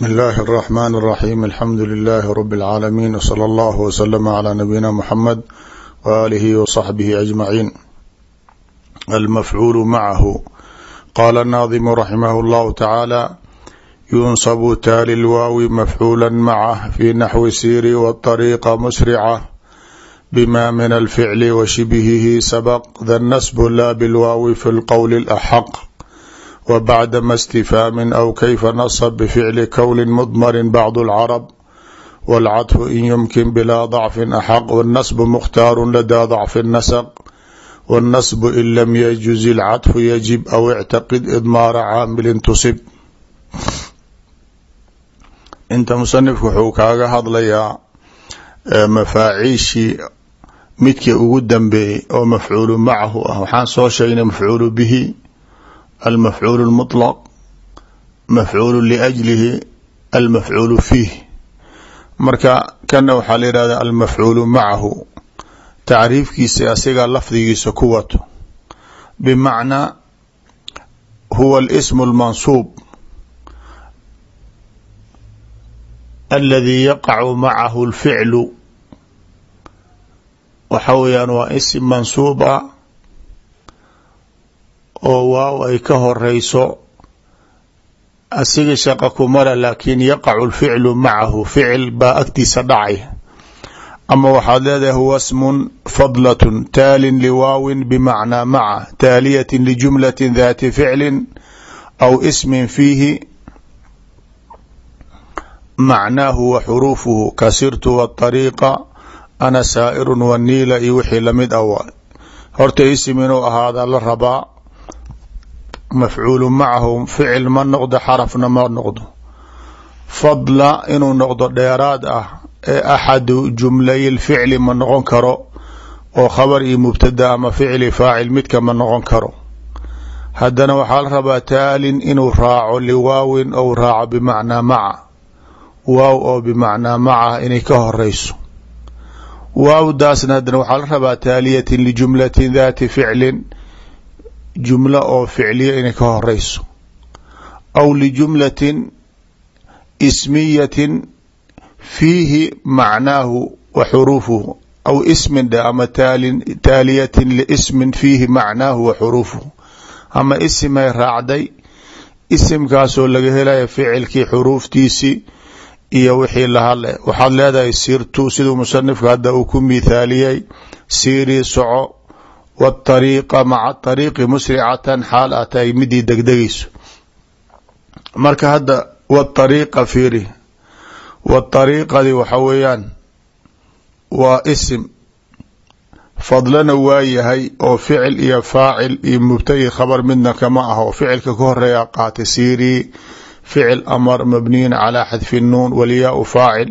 bsmi اllahi الرحmn الرaxيm alxamdu لlh rb العaalamiin wslى اllah wslm عlى nabiyina mxamed walihi wصaxbihi aجmaciin almafcuul macahu qala الnaadimu raximah اllahu tacaala yunsabu taali lwaawi mafcuula macah fi naxwi siri wطariiqa musrica bma min alficli washibhihi sabq da nasb la bilwaawi fi اlqowl اlaxaq وبعدma استفاam أو kيfa نصب بفعل kwn مضmr بعض العرب والcطف in يمkin بلا ضعف أxق والنصب مkhتاar لdى ضعف النسق والنصب in lm yجuز الcطف yجب أو اعتقد إضmاar caamil تصب inta musanifku wuxuu kaaga hadlayaa mafaaciishii midkii ugu dambeeyey oo mafcuulu macahu ah waxaan soo sheegnay mafcuulu bihi almafcuul اlmuطlq mafcuul liأjlihi almafcuul fiih marka kana waxaa la yihahda almafcuulu macahu tacriifkiisa asiga lafdigiisa ku wato bmacnaa huwa اlsm اlmansuub aladi yaqacu macahu اlficlu waxa weyaan waa ism mansuub ah oo waaw ay ka horeyso asiga shaqa kumala laakin yaqacu lficlu macahu ficil baa agtiisa dhacay. Ama waxaad leedahay huwa smun fadlat taalin liwaawin bimacnaa maca taaliyati lijumlati dati ficlin aw ismin fiihi macnaahu wa xuruufuhu kasirtu wطariiqa ana saa'iru waniila iyo wixii la mid ah horta isim inuu ahaada la rabaa mafcuulu macahu ficil ma noqdo xarafna ma noqdo fadla inuu noqdo dheeraad ah ee axadu jumlay lficli ma noqon karo oo khabar iyo mubtada ama ficli faacil midka ma noqon karo haddana waxaa la rabaa taalin inuu raaco liwaawin ou raaco bimacnaa maca waaw oo bimacnaa maca inay ka horeyso waawdaasna haddana waxaa la rabaa taaliyatin lijumlatin dati ficlin jumlo oo ficliya inay ka horeyso. Aw lijumlatin ismiyatin fiihi macnaahu wa xuruufuhu. Aw ismin dhe ama taaliyatin liismin fiihi macnaahu wa xuruufuhu. Ama isimay raacday isimkaasoo laga helaya ficilkii xuruuftiisii iyo wixii lahadle waxaad leedahay sirtu siduu musanifka hadda uu ku mithaaliyey sirii soco wاطariiqa maca ariiqi musricatan xaal a tahay midii degdegayso marka hadda wاطariiqa fiiri wاطariiqadi waxa weeyaan waa isim fadlana waa yahay oo ficil iyo faacil iyo mubtadi khabar midna kama aho ficilka ka horeeya qaatay sirii ficil amar mabniyin calaa xadfi nuun walyaau faacil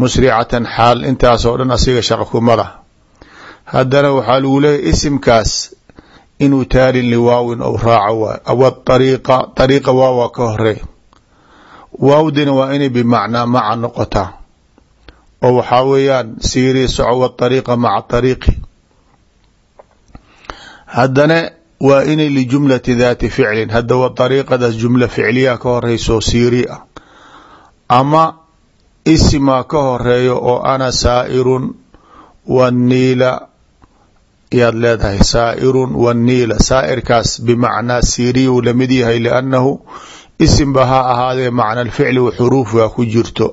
musricatan xaal intaasoo dhan asiga shaqa kuma lah haddana waxaa lagu leeyahy isimkaas inuu taalin liwaawin ou raaco waay. Wariiqa ariiqa waawa ka horeey waawdina waa inay bimacnaa maca noqotaa. Oo waxaa weeyaan siirii soco wariiqa maca ariiqi haddana waa inay lijumlati daati ficlin. Hadda wa ariiqadaas jumla ficliya ka horeyso siiri ah. Ama isimaa ka horeeyo oo ana saa'irun waniila yaad leedahay saa'irun waniila saa'irkaas bimacnaa siiriyu la mid yahay liannahu isim ba ha ahaadee macna alficli wa xuruufga ku jirto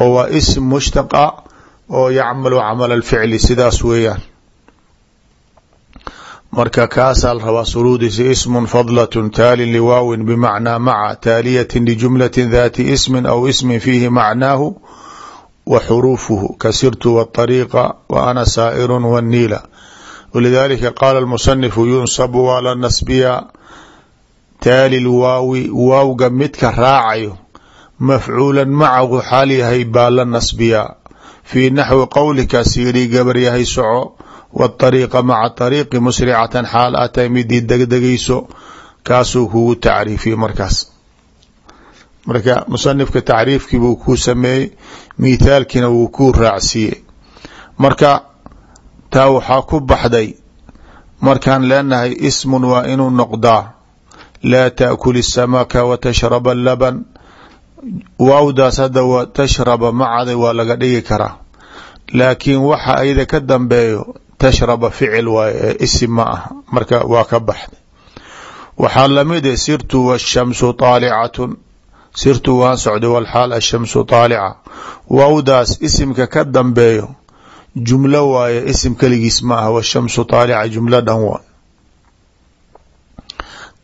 oo waa isim mushtaqa oo yacmalu camal alficli sidaas weeyaan. Marka kaasaa rabaa suruudiisa ismun fadlatun taalin liwaawin bimacnaa maca taaliyatin lijumlatin dati ismin aw ismin fiihi macnaahu wa xuruufuhu kasirtu wاطariiqa wa ana saa'iru waniila walidaalika qaala almusanifu yunsabu waa la nasbiyaa taali lwaawi waawga midka raacayo mafcuulan macahu xaal yahay baa la nasbiyaa fii naxwi qowlika siiri gabar yahay soco wاطariiqa maca ariiqi musricatan xaal atay midii degdegayso kaasuu kugu tacriifiyey markaas marka musanifka tacriifkii buu kuu sameeyey mithaalkiina wuu kuu raacsiiyey marka taa waxaa ku baxday markaan leenahay ismun waa inuu noqdaa laa taakuli samaka watashraba laban waawdaas hadda wa tashraba macda waa laga dhigi karaa. Laakiin waxa ayada ka dambeeyo tashraba ficil waaye isim ma ah marka waa ka baxday. Waxaa la mid ah, sirtu washamsu aalicatun sirtu waan socday walxaal ashamsu aalica waawdaas isimka ka dambeeyo jumlo waaye isim keligiis ma ah washamsu طaalica jumlo dhan waay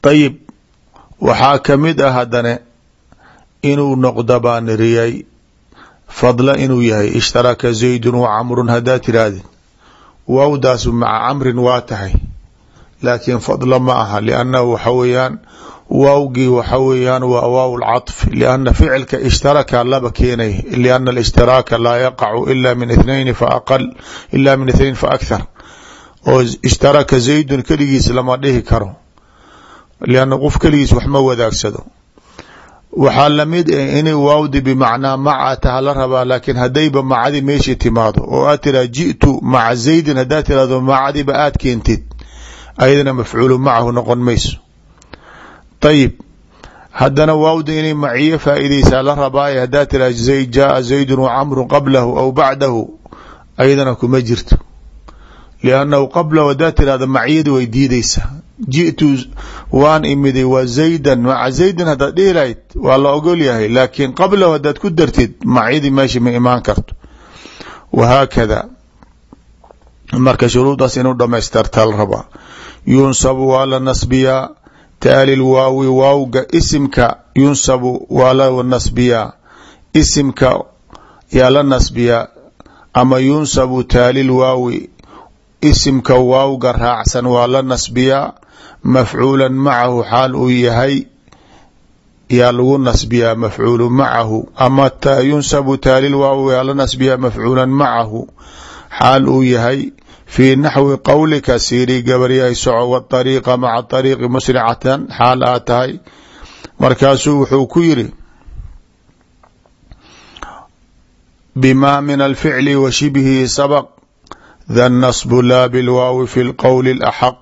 ayib waxaa ka mid ah haddane inuu noqdo baa niriyay fadla inuu yahay ishtaraka zaydun wa camrun haddaad tirahdid waawdaas maca camrin waa tahay laakiin fadla ma aha liannahu waxa weeyaan waawgii waxa weeyaan waa waaw lcaطf lianna ficilka ishtaraka laba keenay lianna alishtiraaka laa yaqacu ila min ithnayni faaqal ila min ithnayn fa akhar oo ishtaraka zaydun keligiis lama dhihi karo lianna qof keligiis wax ma wadaagsado. Waxaa la mid eh inay waawdi bimacnaa maca taha la rabaa laakiin haddayba macadi meeshii timaado oo aad tiraa ji'tu maca zaydin haddaad tirahdo macadiba aad keentid ayadana mafcuulu macahu noqon mayso ayib haddana waawda inay maciyo faa'iideysaa la rabaaye haddaad tiraa zayd jaaa zaydun wa camru qablahu aw bacdahu ayadana kuma jirto liannahu qablahu haddaad tirahdo maciyadu way diideysaa ji'tu waan imiday wa zaydan maca zaydin haddaad dhihi lahayd waa la ogol yahay laakiin qablahu haddaad ku dartid macyadii meesha ma imaan karto wahaakada marka shuruudaas inuu dhamaystartaa la waa la nasbiyaa taalil waawi waawga isimka yunsabu waa la nasbiyaa. Isimka yaa la nasbiyaa ama yunsabu taalil waawi isimka waawga raacsan waa la nasbiyaa. Mafcuula macahu xaal uu yahay yaa lagu nasbiyaa mafcuulu macahu ama yunsabu taalil waawi yaa la nasbiyaa mafcuula macahu xaal uu yahay fii naxwi qowlika siiri gabaryahay soco waariiqa maca ariiqi musricatan xaal aad tahay markaasuu wuxuu ku yiri bima min alficli wa shibhihi sabq tha nasbu laa bilwaawi fi lqowli اlaxaq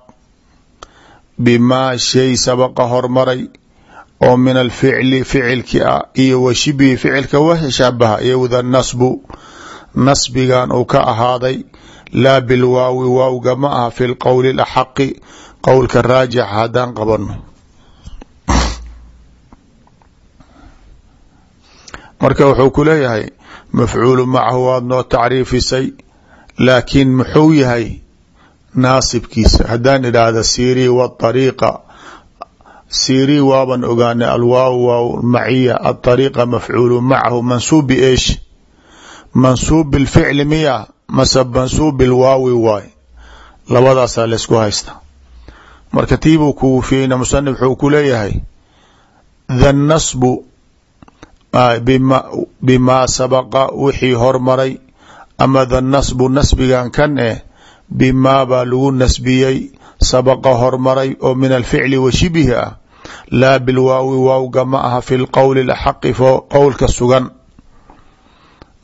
bimaa shay sabaqa hormaray oo min alficli ficilki ah iyo wa shibhi ficilka wa shabaha iyo tha nasbu nasbigan uu ka ahaaday laa bilwaawi waawga ma aha fi lqowli اlaxaqi qowlka raajixa haddaan qabano marka wuxuu ku leeyahay mafcuulu macahu waad noo tacriifisay laakiin muxuu yahay naasibkiisa? Haddaan idhaahda sirii waariiqa sirii waaban ogaanay alwaaw waaw maciya aariiqa mafcuulu macahu mansuub biesh mansuub bilficli miya mase mansuub bilwaawi waay. Labadaasaa laysku haysta. Marka tiibuu kuufiyeyna musanif wuxuu ku leeyahay tha bimaa sabaqa wixii hormaray ama tha nasbigan kan eh bimaa baa lagu nasbiyey sabaqa hormaray oo min alficli wa shibhi ah laa bilwaawi waawga ma aha fi lqowli laxaqi qowlka sugan.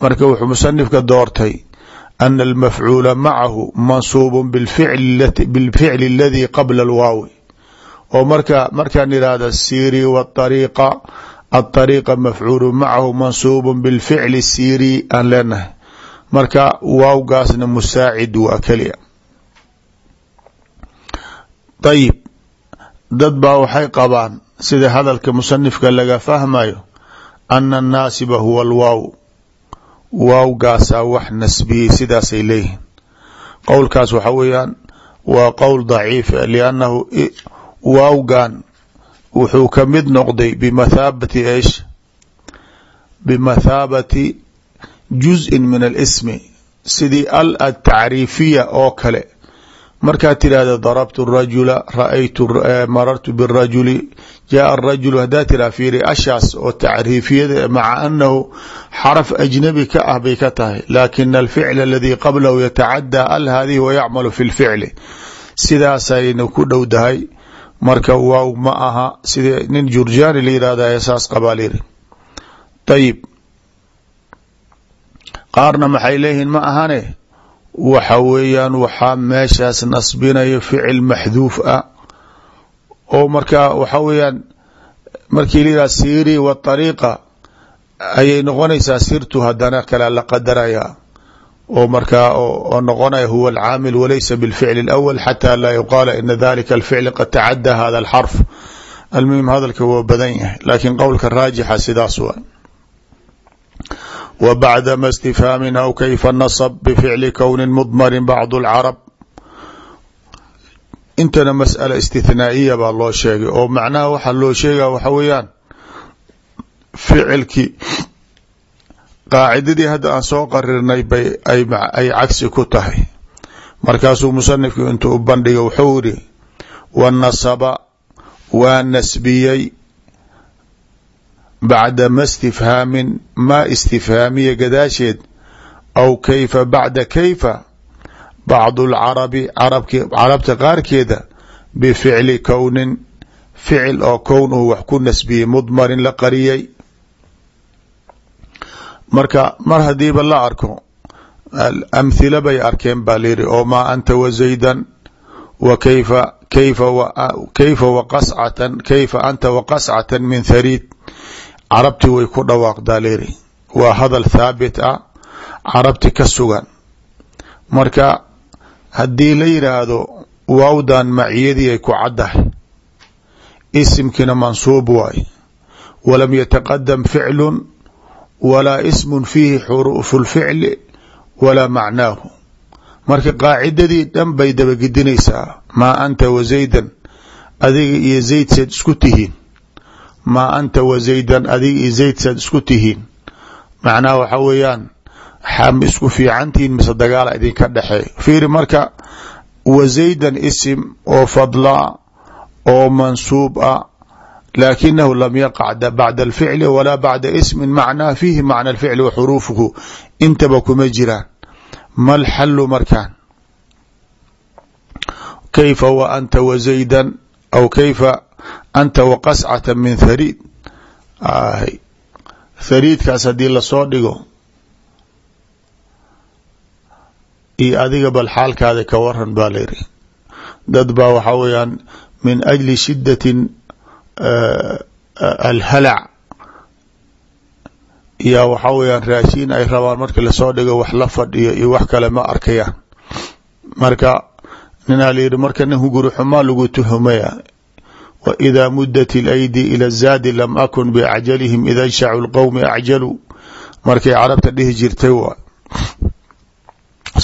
Marka wuxuu musanifka doortay ana almafcuula macahu mansuubu bilficli aladii qabla alwaawi oo marka markaan idhaahda siri waariiqa aariiqa mafcuulu macahu mansuubu bilficli siri aan leenahay marka waawgaasna musaacid waa keliya ayib dad baa waxay qabaan sida hadalka musanifka laga fahmayo ana annaasiba huwa alwaaw waawgaasaa wax nasbiyey sidaasay leeyihiin. Qowlkaas waxa weeyaan waa qowl daciif liannahu waawgan wuxuu ka mid noqday bimathaabati eesh? Bimathaabati juz'in min alismi sidii al atacriifiya oo kale markaad tidhaahda darabtu rajula raaytu marartu birajuli. Jaaa arajulu haddaad tiraa fiiri ashaas oo tacriifiyada maca anahu xaraf ajnabi ka ah bay ka tahay. Laakina alficl aladii qablahu yatacadaa al hadihi wayacmalu fi lficli sidaasayna ku dhowdahay marka waaw ma aha. Sida nin jurjaani la yihahda saas qabaa lyiri ayib qaarna maxay leeyihiin ma ahane waxa weeyaan waxaa meeshaas nasbinaya ficil maxduuf ah. Oo markaa waxa weeyaan markii layihaha siiri waariiqa ayay noqonaysaa sirtu hadana kala la qadaraya. Oo markaa oo noqonaya huwa alcaamil walaysa bilficli اlأwl xata laa yuqaala ina dalika alficli qad tacadda hada alxarf. Almuhim hadalka waa badan yahay laakiin qowlka raajixa sidaas waa bacdama istifhaamin aw kayfa nasb bficli kowni mdmari bacd اlcarab intana masأala istithnaa'iya baa loo sheegay oo macnaha waxaa loo sheegaya waxa weeyaan ficilkii qaacidadii hadda aan soo qarirnay bay ay cagsi ku tahay markaasuu musanifku intuu u bandhiga wuxuu yidhi wanasaba waa nasbiyey bacdama istifhaamin maa istifhaamiya gadaasheed aw kayfa bacda kayfa bacdu lcarabi carabta qaarkeeda bificli kownin ficil oo kown uu wax ku nasbiyey mudmarin la qariyey marka mar hadiiba la arko amhila bay arkeen baa layidhi oo maa anta wa zaydan wa kayfa kayfa kayfa waqascatan kayfa carabti way ku dhawaaqdaa layidhi waa hadal thaabit ah carabti ka sugan. Marka haddii la yidhaahdo waawdan maciyadii ay ku caddahay. Isimkina mansuub waay. Walam yataqadam ficlun walaa ismun fiihi xuruufu lficli walaa macnaahu. Marka qaacidadii dhan bay dabagedinaysaa maa anta wa zaydan adiga iyo zayd saad isku tihiin maa anta wa zaydan adiga iyo zayd saad isku tihiin. Macnaha waxa weeyaan xam isku fiicantihiin mise dagaala idinka dhexeey fiiri marka wa zaydan isim oo fadlaa oo mansuub ah laakinahu lam yaqac bacda alficli walaa bacda ismin macnaa fiihi macna alficli wa xuruufuhu. Intaba kuma jiraan. Ma lxalu markaan? Kayfa wa anta wa aw kayfa anta wa qascata min thariid thariidkaas haddii la soo dhigo iyo adiga bal xaalkaada ka waran baa layidhi dad baa waxaa weeyaan min ajli shidatin alhalac. Yaa waxaa weyaan raashiin ay rabaan marki la soo dhigo wax la fadhiyo iyo wax kale ma arkayaan. Marka ninaa layidhi marka nin huguri xumaa lagu tuhumaya wa idaa mudat ilaydi ila zaadi lam akun biacjalihim ida nshacu lqowmi acjaluu markay carabta dhihi jirtay waa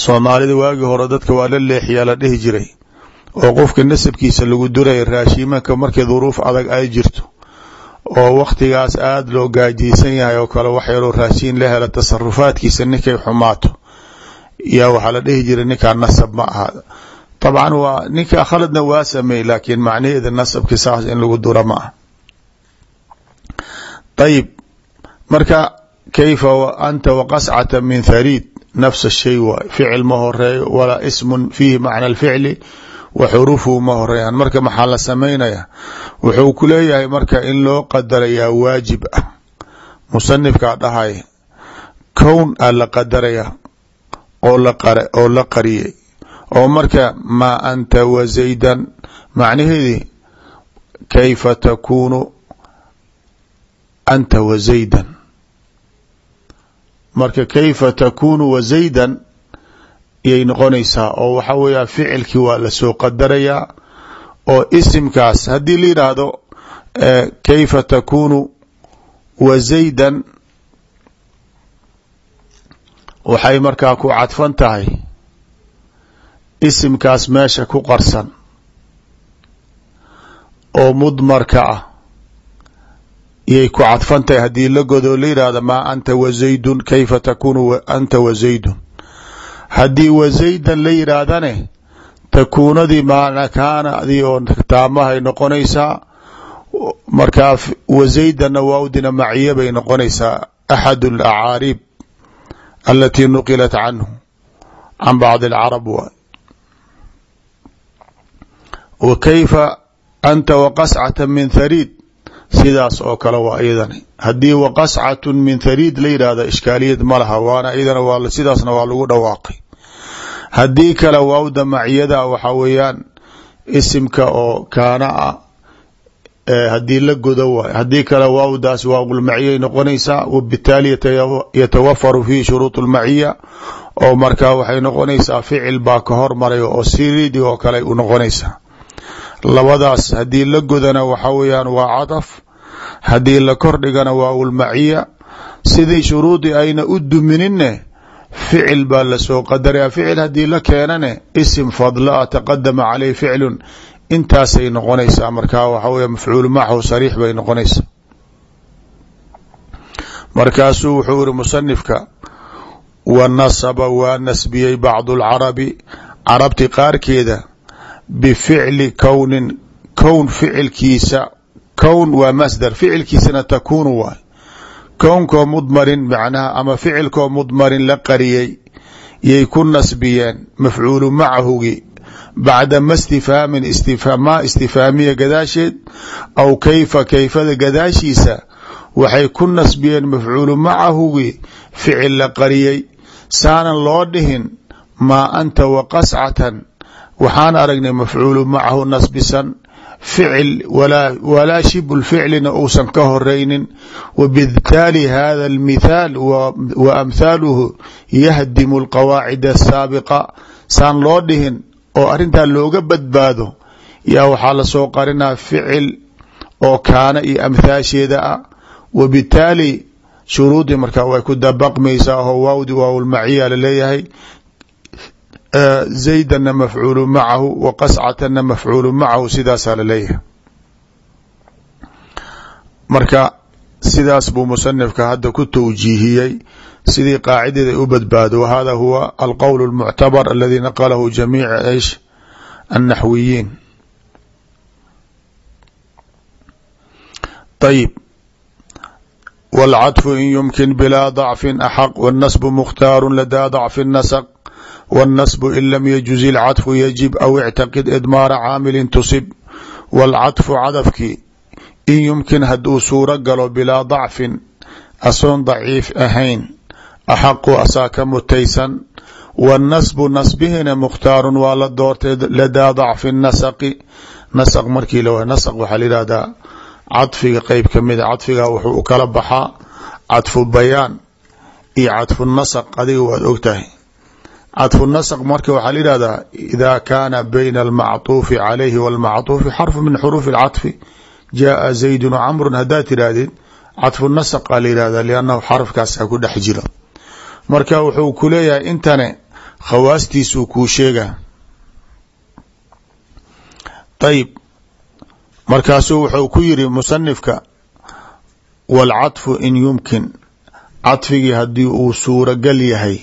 soomaalida waagii hore dadka waa la leexiyaa la dhihi jiray oo qofka nasabkiisa lagu duraya raashiimanka markii duruuf adag ay jirto oo wakhtigaas aada loo gaajiysan yahay oo kale wax yaroo raashiin la hela tasarufaadkiisa ninkay xumaato yaa waxaa la dhihi jiray ninkaa nasab ma aha dabcan waa ninka khaladna waa sameey laakiin macnaheeda nasabki saas in lagu dura ma ah ayib marka kayfa anta waqascata min thariid nafs shay waay ficil ma horeeyo walaa ismun fiihi macna alficli wa xuruufuhu ma horeeyaan. Marka maxaa la samaynaya wuxuu ku leeyahay marka in loo qadarayaa waajib ah. Musanifkaa dhahay kown a la qadaraya oo la qariyay oo marka maa anta wa zaydan macnaheedii kayfa takuunu anta wa zaydan? Marka kayfa takuunu wa zaydan yay noqonaysaa oo waxa weeya ficilkii waa la soo qadarayaa oo isimkaas haddii la yidhaahdo kayfa takuunu wa zaydan waxay markaa ku cadfan tahay isimkaas meesha ku qarsan oo mudmarka ah. Yay ku cadfan tahay haddii la godo la yidhaahdo maa anta wa zaydun kayfa takuunu anta wa zaydun? Haddii wa zaydan la yidhaahdane takuunadii maanakaanadii oo taamahay noqonaysaa markaa wa zaydanna waawdina maciya bay noqonaysaa axad alacaarib alatii nuqilat canhu can bacdi alcarab waay wa kayfa anta waqascata min thariid sidaas oo kale waa iyadani. Haddii waqascatu min thariid la yidhaahda ishkaaliyad ma laha waana iyadana sidaasna waa lagu dhawaaqay. Haddii kale waawda maciyada waxaa weeyaan isimka oo kaana ah haddii la godo waay. Haddii kale waawdaas waawlmaciyay noqonaysaa wabitaali yatawafaru fihi shuruud lmaciya oo markaa waxay noqonaysaa ficil baa ka hormaray oo labadaas haddii la godana waxa weeyaan waa cadaf haddii la kordhigana waawlmaciya sidii shuruudii ayna u dumininne ficil baa la soo qadaraya ficil haddii la keenane isim fadla taqadama caleyh ficlun intaasay noqonaysaa markaa waxa wey mafcuul machu sariix bay noqonaysaa. Markaasuu wuxuu iri musanifka wa nasaba waa nasbiyey bacdu lcarabi carabti qaarkeeda bificli kownin kown ficilkiisa kown waa masdar ficilkiisana takuunu waay kownkoo mudmarin macnaha ama ficilkoo mudmarin la qariyey yay ku nasbiyeen mafcuulu macahugi bacda ma stifhaamin ma istifaamiya gadaasheed aw kayfa kayfada gadaashiisa waxay ku nasbiyeen mafcuulu macahugi ficil la qariyey saanan loo dhihin maa anta wa qascatan waxaan aragnay mafcuulu macahu nasbisan ficil walaa shibu ficlina uusan ka horeynin wabitaali hada almithaal wa amthaaluhu yahdimu alqawaacid asaabiqa. Saan loo dhihin oo arrintaa looga badbaado yaa waxaa la soo qarinaa ficil oo kaana iyo amthaasheeda ah. Wabitaali shuruudii markaa way ku dabaqmaysaa oo waawdi waawlmaciya la leeyahay zaydana mafcuulu macahu wa qascatana mafcuulu macahu sidaasaa laleeyahay marka sidaas buu musanifka hadda ku towjiihiyey sidii qaacideeda u badbaado wahada huwa alqowl اlmuctabar aladi naqalahu jamiic ish annaxwiyiin ayib wاlcaطfu in yumkin bilaa ضacfi axaq wالnasbu mukhtaaru ladaa ضacfi الnasq wالnasbu in lam yajuz اlcaطfu yajib aw اctaqid idmaara caamili tusib wاlcaطfu cadafkii in yumkin hadduu suuro galo bilaa ضacfin asoon daciif ahayn axaqu asaa ka mutaysan wاnasbu nasbihina mukhtaarun waa la doortay ladaa ضacfi nasqi nasq markii la nasq waxaa la yihahdaa cadfiga qeyb kamida cadfiga wuxuu u kala baxaa cadfu bayaan iyo cadfu nasq adiga waad ogtahay cadfu nasq marka waxaa la yihahdaa ida kaana bayna almacطuufi calayhi wاlmacطuufi xarfu min xuruufi اlcaطfi jaaa zaydun camru haddaad tirahdid cadfu nasq a la yihahda liannahu xarafkaasa ku dhex jiro marka wuxuu ku leeyahay intane khawaastiisuu kuu sheega ayib markaasuu wuxuu ku yiri musanifka wاlcaطfu in yumkin caطfigii haddii uu suuragal yahay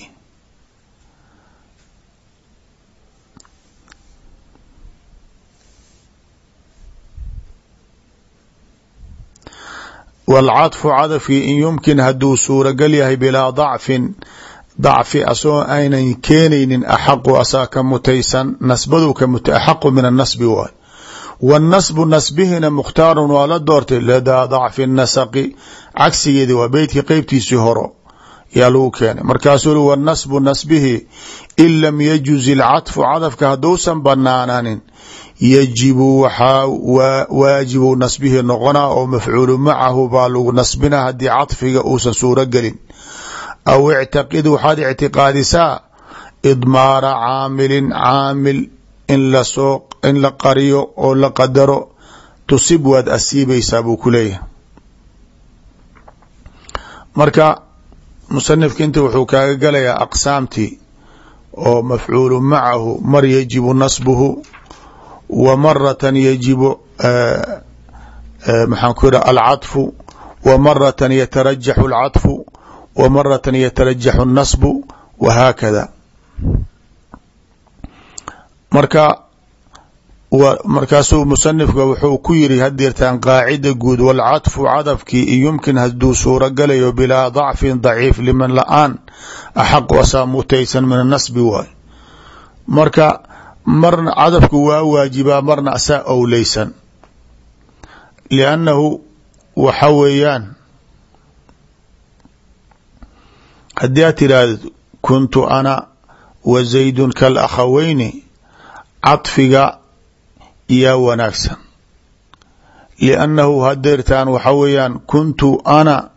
waalcadfu cadafkii in yumkin hadduu suuragal yahay bilaa dacfin dacfi asagoo aynan keenaynin axaqu asaa ka mutaysan nasbaduu ka muta axaqu min annasbi waay waannasbu nasbihina mukhtaarun waa la doortay ladaa dacfi nasaqi cagsigeedi waa beytkii qeybtiisii horo yaa lagu keenay markaasuu i wanasbu nasbihi in lam yajuz ilcadfu cadafka hadduusan banaananin yajibu waxaa waajibu nasbihi noqonaa oo mafcuulu macahu baa lagu nasbina haddii caطfiga uusan suuro gelin aw ictaqid waxaad ictiqaadisaa idmaara caamilin caamil in la qariyo oo la qadaro tusib waad asiibaysaa buu ku leeyahay. Marka musanifka inta wuxuu kaaga galayaa aqsaamtii oo mafcuulu macahu mar yajibu nasbuhu wa maratan yajibu maxaan ku yidha alcaطfu wa maratan yatarajaxu alcaطfu wa maratan yatarajaxu الnasbu wahaakada marka markaasuu musanifka wuxuu ku yiri hadeertaan qaacida guud wاlcaطfu cadafkii in yumkin haduu suuro galayo bilaa ضacfin daciif liman la-aan axaqu asaa mutaysan min anasbi waay marka marna cadafku waa waajibaa marna asaa owleysan. Liannahu waxa weeyaan haddii aad tiraahdo kuntu ana wa zaydun kalakhaweyni cadfiga yaa wanaagsan. Liannahu hadeertaan waxa weeyaan kuntu ana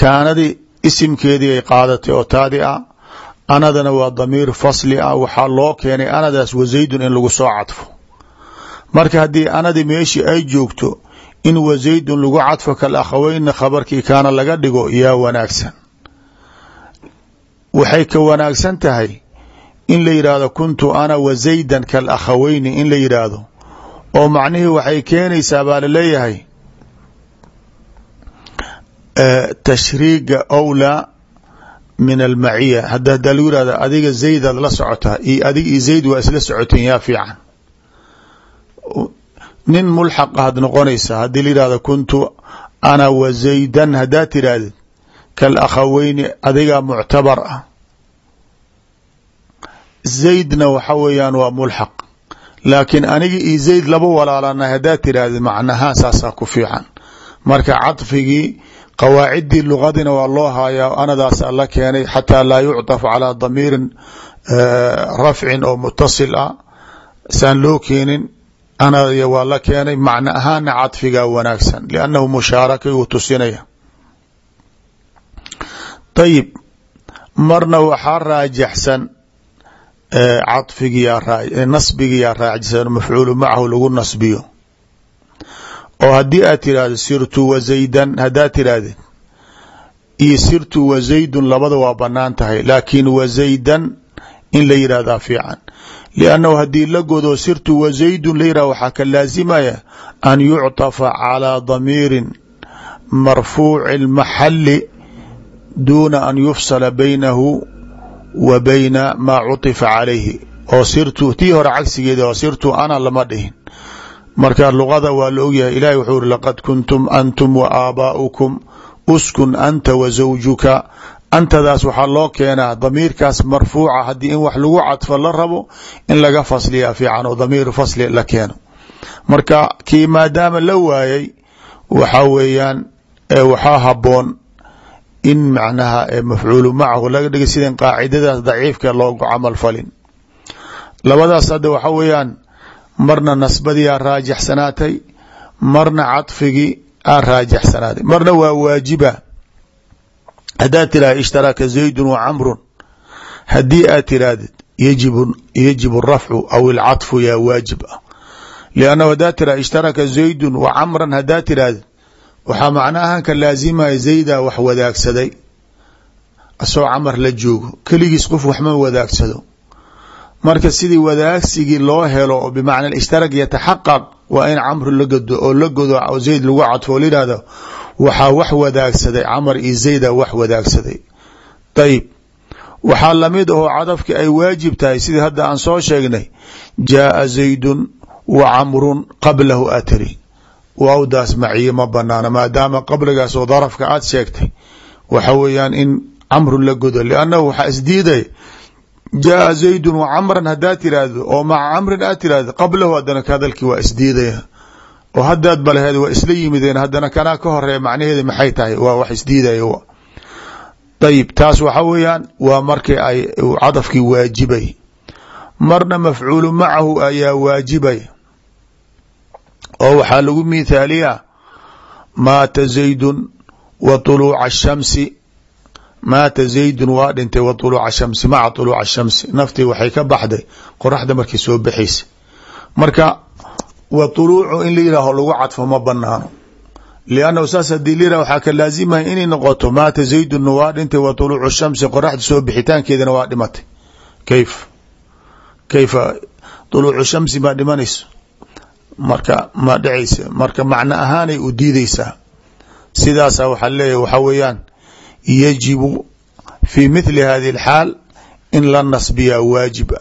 kaanadii isimkeedii ay qaadatay oo taadi ah anadana waa damiir fasli ah. Waxaa loo keenay anadaas wazaydun in lagu soo cadfo. Marka haddii anadii meeshii ay joogto in wazaydun lagu cadfo kal akhaweynna khabarkii kaana laga dhigo yaa wanaagsan. Waxay ka wanaagsan tahay in la yidhaahdo kuntu ana wazaydan kal akhaweyni in la yidhaahdo oo macnihii waxay keenaysaa baa la leeyahay tashriiga awlaa min almaciya hadda hadaa lagu yihahdo adiga zaydaad la socotaa iyo adig iyo zayd waa isla socoteen yaa fiican. Nin mulxaq aad noqonaysa haddii la yihahdo kuntu ana wa zaydan haddaad tirahdid kal adigaa muctabar ah. Zaydna waxa weeyaan waa mulxaq. Laakiin aniga iyo zayd laba walaalana haddaad tirahdid macnahaa saasaa ku fiican. Marka cadfigii qawaaciddii lugadina waa loo haayaa anadaasa la keenay xataa laa yucطaf calaa damiirin rafcin oo mutasil ah saan loo keenin anadya waa la keenay macno ahaana cadfigaa wanaagsan liannahu mushaaraka uu tusinaya. Ayib marna waxaa raajixsan cadfigiyaa nasbigiyaa raajixsan mafcuulu macahu lagu nasbiyo oo haddii aad tirahdo sirtu wa zaydan haddaad tirahdid iyo sirtu wa zaydun labada waa banaan tahay laakiin wa zaydan in la yidhahdaa fiican liannahu haddii la godo sirtu wa zaydun la yihahdo waxaa ka laasimaya an yucطafa calىa damiirin marfuuci اlmaxali duuna an yufsala baynahu wa bayna maa cuطifa calayhi oo sirtu tii hore cagsigeeda oo sirtu ana lama dhihin marka luqada waa la ogyahay ilahi wuxuu uri laqad kuntum antum wa aabaa'ukum uskun anta wa zawjuka. Antadaas waxaa loo keenaa damiirkaas marfuuca haddii in wax lagu cadfo la rabo in laga fasliya fiican oo damiir fasli la keeno. Marka kii maadaama la waayay waxaa weeyaan waxaa haboon in macnaha mafcuulu macahu laga dhiga sidan qaacidadaas daciifka loogu camal falin. Labadaas hadda waxa weeyaan marna nasbadii aa raajixsanaatay marna cadfigii aa raajixsanaatay marna waa waajiba. Haddaad tiraha ishtaraka zaydun wa camrun haddii aad tirahdid yajib yajib rafcu aw ilcadfu yaa waajib ah. Liannahu haddaad tiraha ishtaraka zaydun wa camran haddaad tirahdid waxaa macnahan ka laazimaya zayda wax wadaagsaday. Asoo camar la joogo keligiis qof waxma wadaagsado marka sidii wadaagsigii loo helo oo bimacna ishtarak yataxaqaq waa in camru la godo oo la godo zayd lagu cadfo layihahdo waxaa wax wadaagsaday camar iyo zayda wax wadaagsaday. Ayib waxaa la mid ahoo cadafki ay waajib tahay sidii hadda aan soo sheegnay jaaa zaydun wa camrun qablahu atri waawdaas maciye ma banaana maadaama qabligaas oo darafka aad sheegtay waxa weeyaan in camru la godo liannahu waxaa isdiiday jaaa zaydun wa camran haddaad tiraahdo oo maca camrin aad tiraahdo qablahu haddana hadalkii waa isdiidaya oo haddaad balaheed waa isla yimideen haddana kanaa ka horeeya macnaheeda maxay tahay waa wax isdiidaya ayib taas waxa weeyaan waa markii ay cadafkii waajibay marna mafcuulu macahu ayaa waajibay oo waxaa lagu mithaaliyaa maata zaydun wa طuluuca الshamsi maata zaydun waa dhintay wa uluuca shamsi maca uluuca shamsi. Naftii waxay ka baxday qoraxda markii soo baxaysa. Marka wa uluucu in la yihaaho lagu cadfo ma banaano liannahu saas haddii la yirah waxaa ka laazimaya inay noqoto maata zaydunna waa dhintay wa uluucu shamsi qoraxda soo bixitaankeedana waa dhimatay. Kayf kayfa uluucu shamsi ma dhimanayso. Marka ma dhacaysa marka macno ahaanay u diideysaa sidaasaa waxaa leeyahy waxaa weeyaan yajibu fi mithli hadi اlxaal in la nasbiyaa waajiba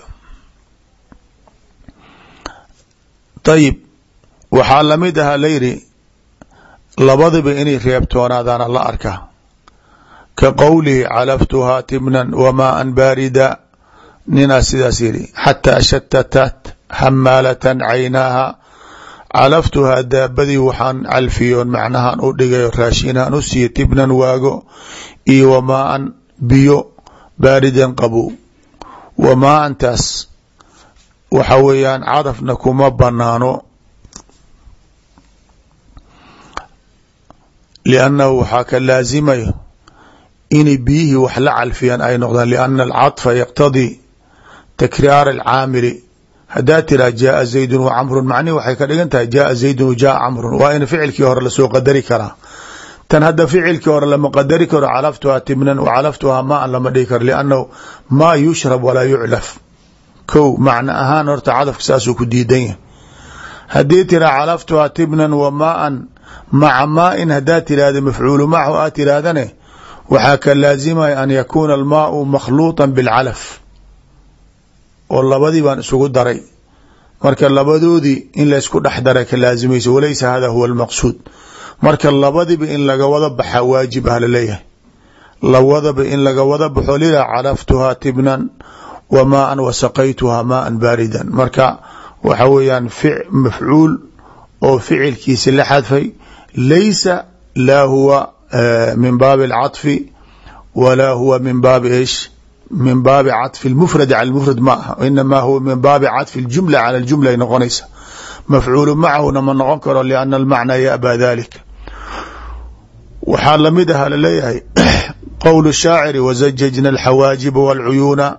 ayib waxaa la mid ahaa layidhi labadiba inay reebtoonaadaana la arkaa ka qowlihi calaftuhaa tibnan wamaa-an baarida ninaa sidaas yidhi xataa shatatat hamaalatan caynaaha calaftuhaa daabadii waxaan calfiyoon macnahan u dhigay raashinaan u siiyo tibnan waago iyo wamaa an biyo baaridan qabow wamaaantaas waxa weeyaan cadafna kuma banaano liannahu waxaa ka laasimayo inay biyihii wax la calfiyaan ay noqdaan lianna alcadfa yaqtadii takraar alcaamili haddaa tiraa jaaa zaydun wa camrun. Macnihi waxay ka dhigan tahay jaaa zaydun wa jaaa camrun. Waa in ficilkii hore la soo qadari karaa tan hadda ficilkii hore lama qadari karo calaftuhaa tibnan wa calaftuhaa maan lama dhigi karo liannahu maa yushrab walaa yuclaf. Kow macno ahaan horta cadafka saasuu ku diidan yahay. Haddii tiraa calaftuhaa tibnan wa maaan maca maain haddaa tiraahda mafcuulu macahu aad tirahdane waxaa ka laazimaya an yakuuna almaau makhluuطa bilcalaf oo labadii baan isugu daray. Marka labadoodii in laysku dhex daray ka laazimayso walaysa hada huwa almaqsuud. Marka labadiba in laga wada baxa waajib ah la leeyahay lawadaba in laga wada baxo lilaa calaftuhaa tibnan wa maaan wa saqaytuhaa maaan baaridan. Marka waxa weeyaan mafcuul oo ficilkiisi la xadfay laysa laa huwa min baabi alcaطfi walaa huwa min baabi ish min baabi caطfi mufrad cal mufrad ma aha inamaa huwa min baabi caطfi jumla cala jumla ay noqonaysa. Mafcuulu macahuna ma noqon karo liana almacnaa yabaa dalika waxaa la mid ahaa la leeyahay qowl shaaciri wazajajna alxawaajiba walcuyuuna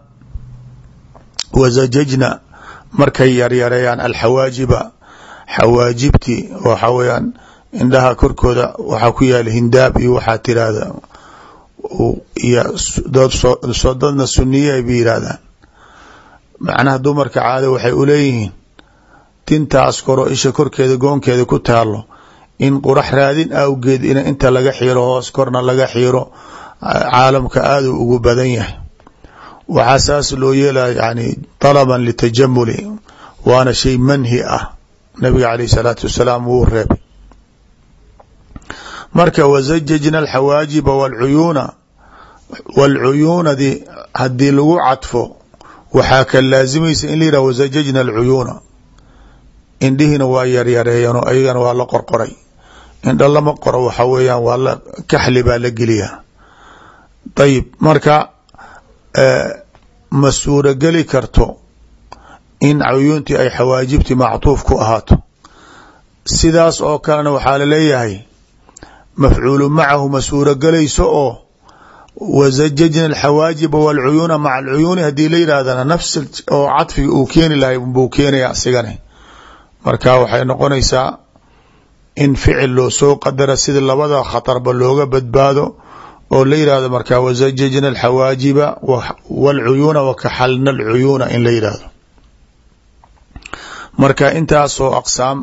wazajajna markay yaryareeyaan alxawaajiba xawaajibti waxaa weyaan indhaha korkooda waxaa ku yaalla hindaab iyo waxaa tiraahda dadna suniye ay ba yihaahdaan macnaha dumarka caada waxay uleeyihiin tintaas koro isha korkeeda goonkeeda ku taalo in qurax raadin awgeed in inta laga xiiro hoos korna laga xiiro caalamka aaduu ugu badan yahay. Waxaa saas loo yeelaya yani dalaban litajamuli waana shay manhi ah. Nabiga alayh salaatu wasalaam wuu reebay marka wazajajna alxawaajiba wاlcuyuuna wاlcuyuunadi haddii lagu cadfo waxaa ka laazimaysa in la yihah wazajajna alcuyuuna. Indhihiina waa yaryareeyano ayagana waa la qorqoray. Indho lama qoro waxa weeyaan waa la kaxli baa la geliyaa ayib marka ma suurogeli karto in cuyuuntii ay xawaajibtii mactuuf ku ahaato. Sidaas oo kalena waxaa la leeyahay mafcuulu macahu ma suurogelayso oo wazajajna alxawaajiba wاlcuyuuna maca alcuyuuni haddii la yidhaahdana nafs oo cadfiga uu keeni lahay buu keenaya asigane marka waxay noqonaysaa in ficil loo soo qadara sida labada khatarba looga badbaado oo la yidhahdo marka wazajajna alxawaajiba wاlcuyuuna wakaxalna alcuyuuna in la yidhaahdo marka intaasoo aqsaam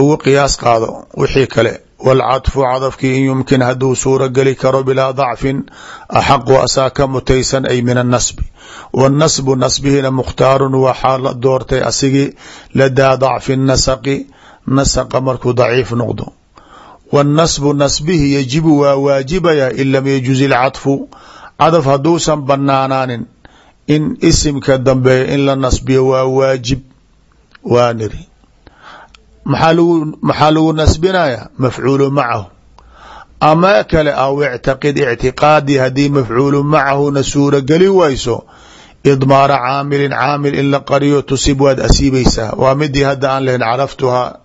ugu qiyaas qaado wixii kale wاlcaطfu cadafkii in yumkin hadduu suuro geli karo bilaa dacfin axaqu asaa ka mutaysan ay min الnasbi wالnasbu nasbihiina mukhtaarun waxaa la doortay asigii ladaa dacfi nasaqi nasaqa markuu daciif noqdo wالnasbu nasbihi yajibu waa waajibaya in lam yajuz ilcaطfu cadaf hadduusan banaanaanin in isimka dambeeya in la nasbiyo waa waajib waa niri maxaa lagu nasbinaya? Mafcuulu macahu. Ama kale aw ictaqid ictiqaadi haddii mafcuulu macahuna suuro geli wayso idmaara caamilin caamil in la qariyo tusib waad asiibaysaa. Waa midii hadda aan lahayn caraftuhaa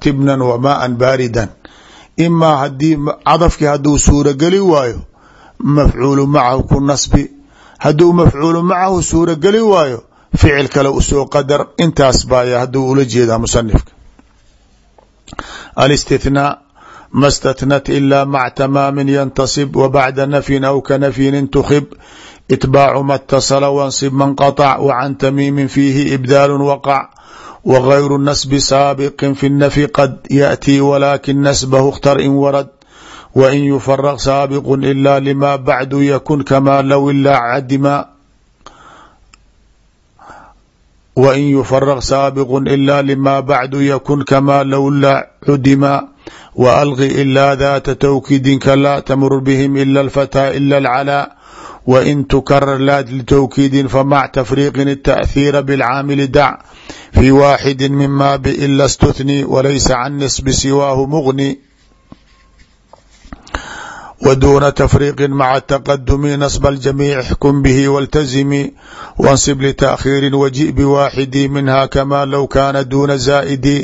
tibnan wa maaan baaridan. Imaa haddii cadafkii hadduu suuro geli waayo mafcuulu macahu ku nasbi. Hadduu mafcuulu macahu suuro geli waayo ficil kale usoo qadar intaas baya hadduu ula jeedaa musanifka alاstithnاء ma اstathnat ila mac tamaamin yantasib w bacda nafyin aw ka nafyin intukib itbaacu ma اtasala wansib man qaطc w can tamiimin fiihi ibdaal waqac w gayru nasbi saabiqin fi الnafyi qad yaأtii walakin nasbahu اkhtar in warad wain yufaraq saabiqu ila lima bacdu yakun kama low ilaa cadima wain yufaraq saabiqu ila lima bacdu yakun kamaa lowlaa cudima waalqi ilaa daata towkiidinka laa tamur bihim ila alfataa ila alcalaa wain tukarar laat litowkiidin famac tafriiqin itaahiira bilcaamili dac fii waaxidi mima bila stuthnii walaysa can nisbi siwaahu muqni wduuna tafriiqi maca taqadumi nasb aljamiic xkum bihi wاltazimii wansib litaakhiiri waji biwaaxidii minha kama low kaana duuna zaa'idii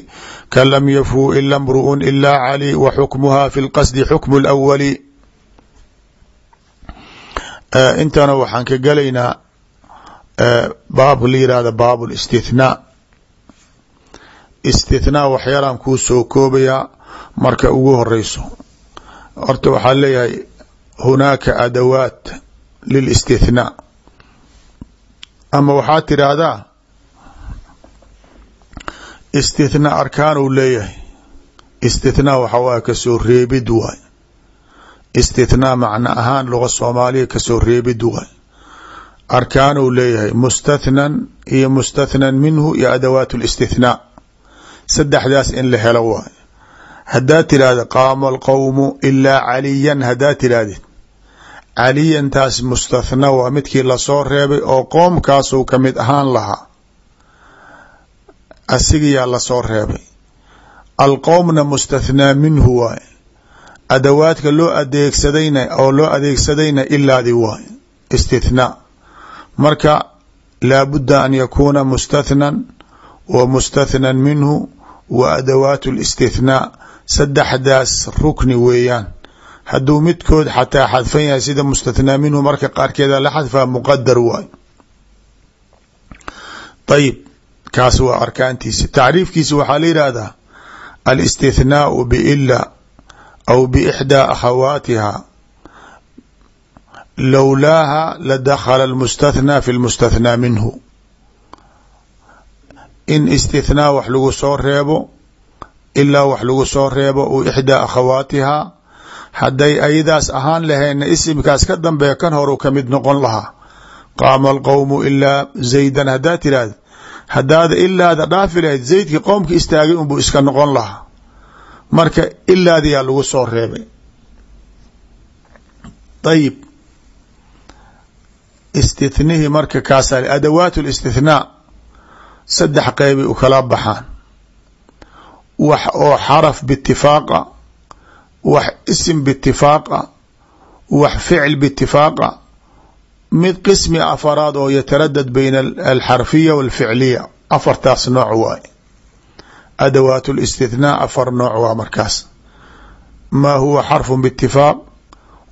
kan lam yafuu ila mru'un ila cali wa xukmuha fi lqasdi xukmu lawali intana waxaan ka gelaynaa baab la yihahda baab اlistithnaa istithnaa waxyaalaan kuu soo koobayaa marka ugu horeyso horta waxaa leeyahay hunaaka adawaat lilistithnaa ama waxaa tidhaahdaa istithnaa arkaan uu leeyahay. Istithnaa waxa waay ka soo reebid waay. Istithnaa macno ahaan luga soomaaliya ka soo reebid waay. Arkaan uu leeyahay mustathnan iyo mustathnan minhu iyo adawaat listithnaa saddexdaas in la helo waay haddaad tidhaahda qaama alqowmu ilaa caliyan haddaad tidhaahdid caliyantaas mustathna waa midkii la soo reebay oo qoomkaasuu ka mid ahaan lahaa. Asigayaa la soo reebay. Alqowmna mustathnaa minhu waay adawaadka loo adeegsadayna oo loo adeegsadayna ilaadi waay istithnaa marka laabudda an yakuuna mustathnan wa mustathnan minhu wa adawaat listithnaa saddexdaas rukni weeyaan. Hadduu midkood xataa xadfan yahay sida mustathnaa minhu marka qaarkeeda la xadfaa muqadar waay ayib kaas waa arkaantiisa. Tacriifkiisa waxaa la yidhaahdaa alistithnaau biila aw biixdaa akhawaatiha lowlaaha ladakhala almustathnaa fi lmustathnaa minhu. In istithnaa wax lagu soo reebo ilaa wax lagu soo reebo u ixdaa akhawaatihaa hadday ayadaas ahaan lahayna isimkaas ka dambeeya kan horu ka mid noqon lahaa. Qaama alqowmu ilaa zaydan haddaad tidhaahda haddaada ilaada dhaafi lahayd zaydkii qoomka istaagay unbuu iska noqon lahaa. Marka ilaadiyaa lagu soo reebay. Ayib istithnihii marka kaasa adawaat listithnaa saddex qeybay u kala baxaan wax oo xaraf biitifaaqa wax isim biitifaaqa wax ficil biitifaaqa mid qismi afaraad oo yataradad bayna alxarfiya walficliya. Afartaas nooc waay. Adawaat listithnaa afar nooc waa markaas. Maa huwa xarfu biitifaaq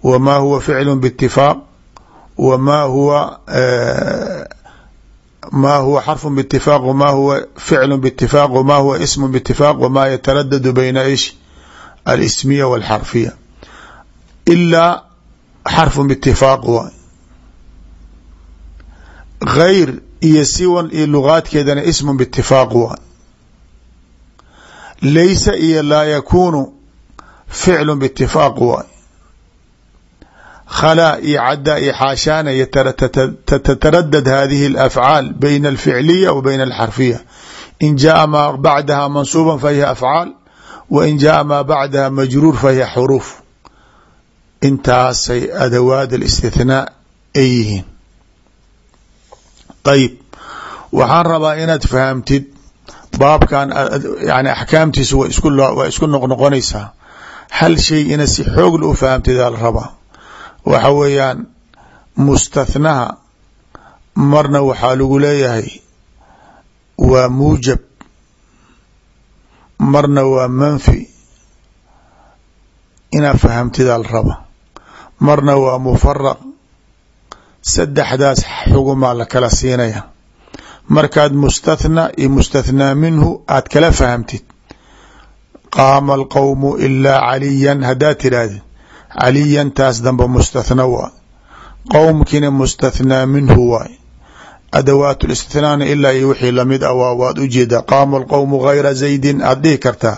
wa maa huwa ficlu biitifaaq wa maa huwa ma huwa xarfu bاtifaaq wma huwa ficlu bاtifaaq wma huwa ismu bاtifaaq wma yataradadu bayna ish alismiya wاlxarfiya ilaa xarfu bاtifaaq waay gayr iyo siwan iyo lugaadkeedana ismu bاtifaaq waay laysa iyo laa yakunu ficlu bاtifaaq waay khlaa iyo caddaa iyo xaashaana tataradad hadihi اlafcaal bayna alficliya wa bayna alxarfiya in jaءa maa bacdaha mansuuba fahiya afcaal wa in jaءa maa bacdaha majruur fahiya xuruuf intaasay adawaad alistithnaa ay yihiin ayib waxaan rabaa inaad fahamtid baabkan yani axkaamtiisu waa isku noqnoqonaysaa hal shay ina si xoogla u fahamtida la rabaa waxa weeyaan mustathnaha marna waxaa lagu leeyahay waa muujab. Marna waa manfi. Inaa fahamtidaa la raba. Marna waa mufaraq saddexdaas xugumaa la kala siinaya. Markaad mustathna iyo mustathnaa minhu aad kala fahamtid. Qaama alqowmu ilaa caliyan haddaad tidhaahdid caliyantaas dambe mustathna waay qowmkiina mustathnaa minhu waay adawaat listithnaana ilaa iyo wixii la mid ah waa waad u jeedaa qaama alqowmu gayra zaydin aad dhihi kartaa.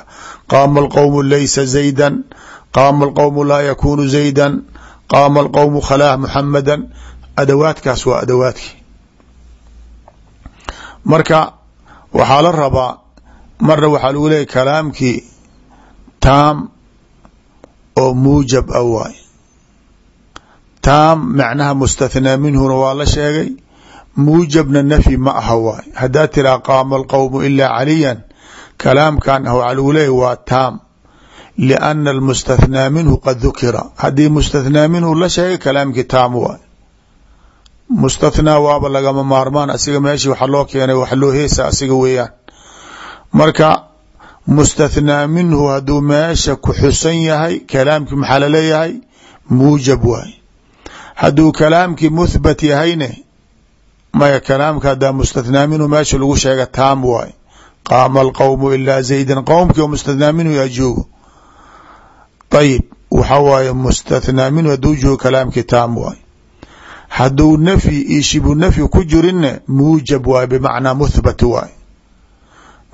Qaama alqowmu laysa zaydan. Qaama alqowmu laa yakunu zaydan. Qaama alqowmu khalaah muxamadan adawaadkaas waa adawaadkii. Marka waxaa la rabaa marna waxaa lagu leeyahy kalaamkii taam oo muujab a waay. Taam macnaha mustathnaa minhuna waa la sheegay muujabna nafyi ma aha waay. Haddaad tiraa qaama alqowmu ilaa caliyan kalaamkan lagu leeyahy waa taam. Liana almustathnaa minhu qad dukira haddii mustathnaa minhu la sheegay kalaamkii taam waay. Mustathnaa waaba lagama maarmaan asiga meeshii waxa loo keenay wax loo heesa asiga weeyaan. Marka mustathnaa minhu hadduu meesha ku xusan yahay kalaamkii maxaa la leeyahay muujab waay. Hadduu kalaamkii muthbat yahayne maya kalaamka hadaa mustathnaa minhu meesha lagu sheega taam waay. Qaama alqowmu ilaa zaydan. Qowmkii oo mustathnaa minhu yaa joogo. Ayib waxa waaye mustathnaa minhu hadduu joogo kalaamkii taam waay. Hadduu nafyi iyo shibu nafyi ku jirinne muujab waay bimacnaa muthbat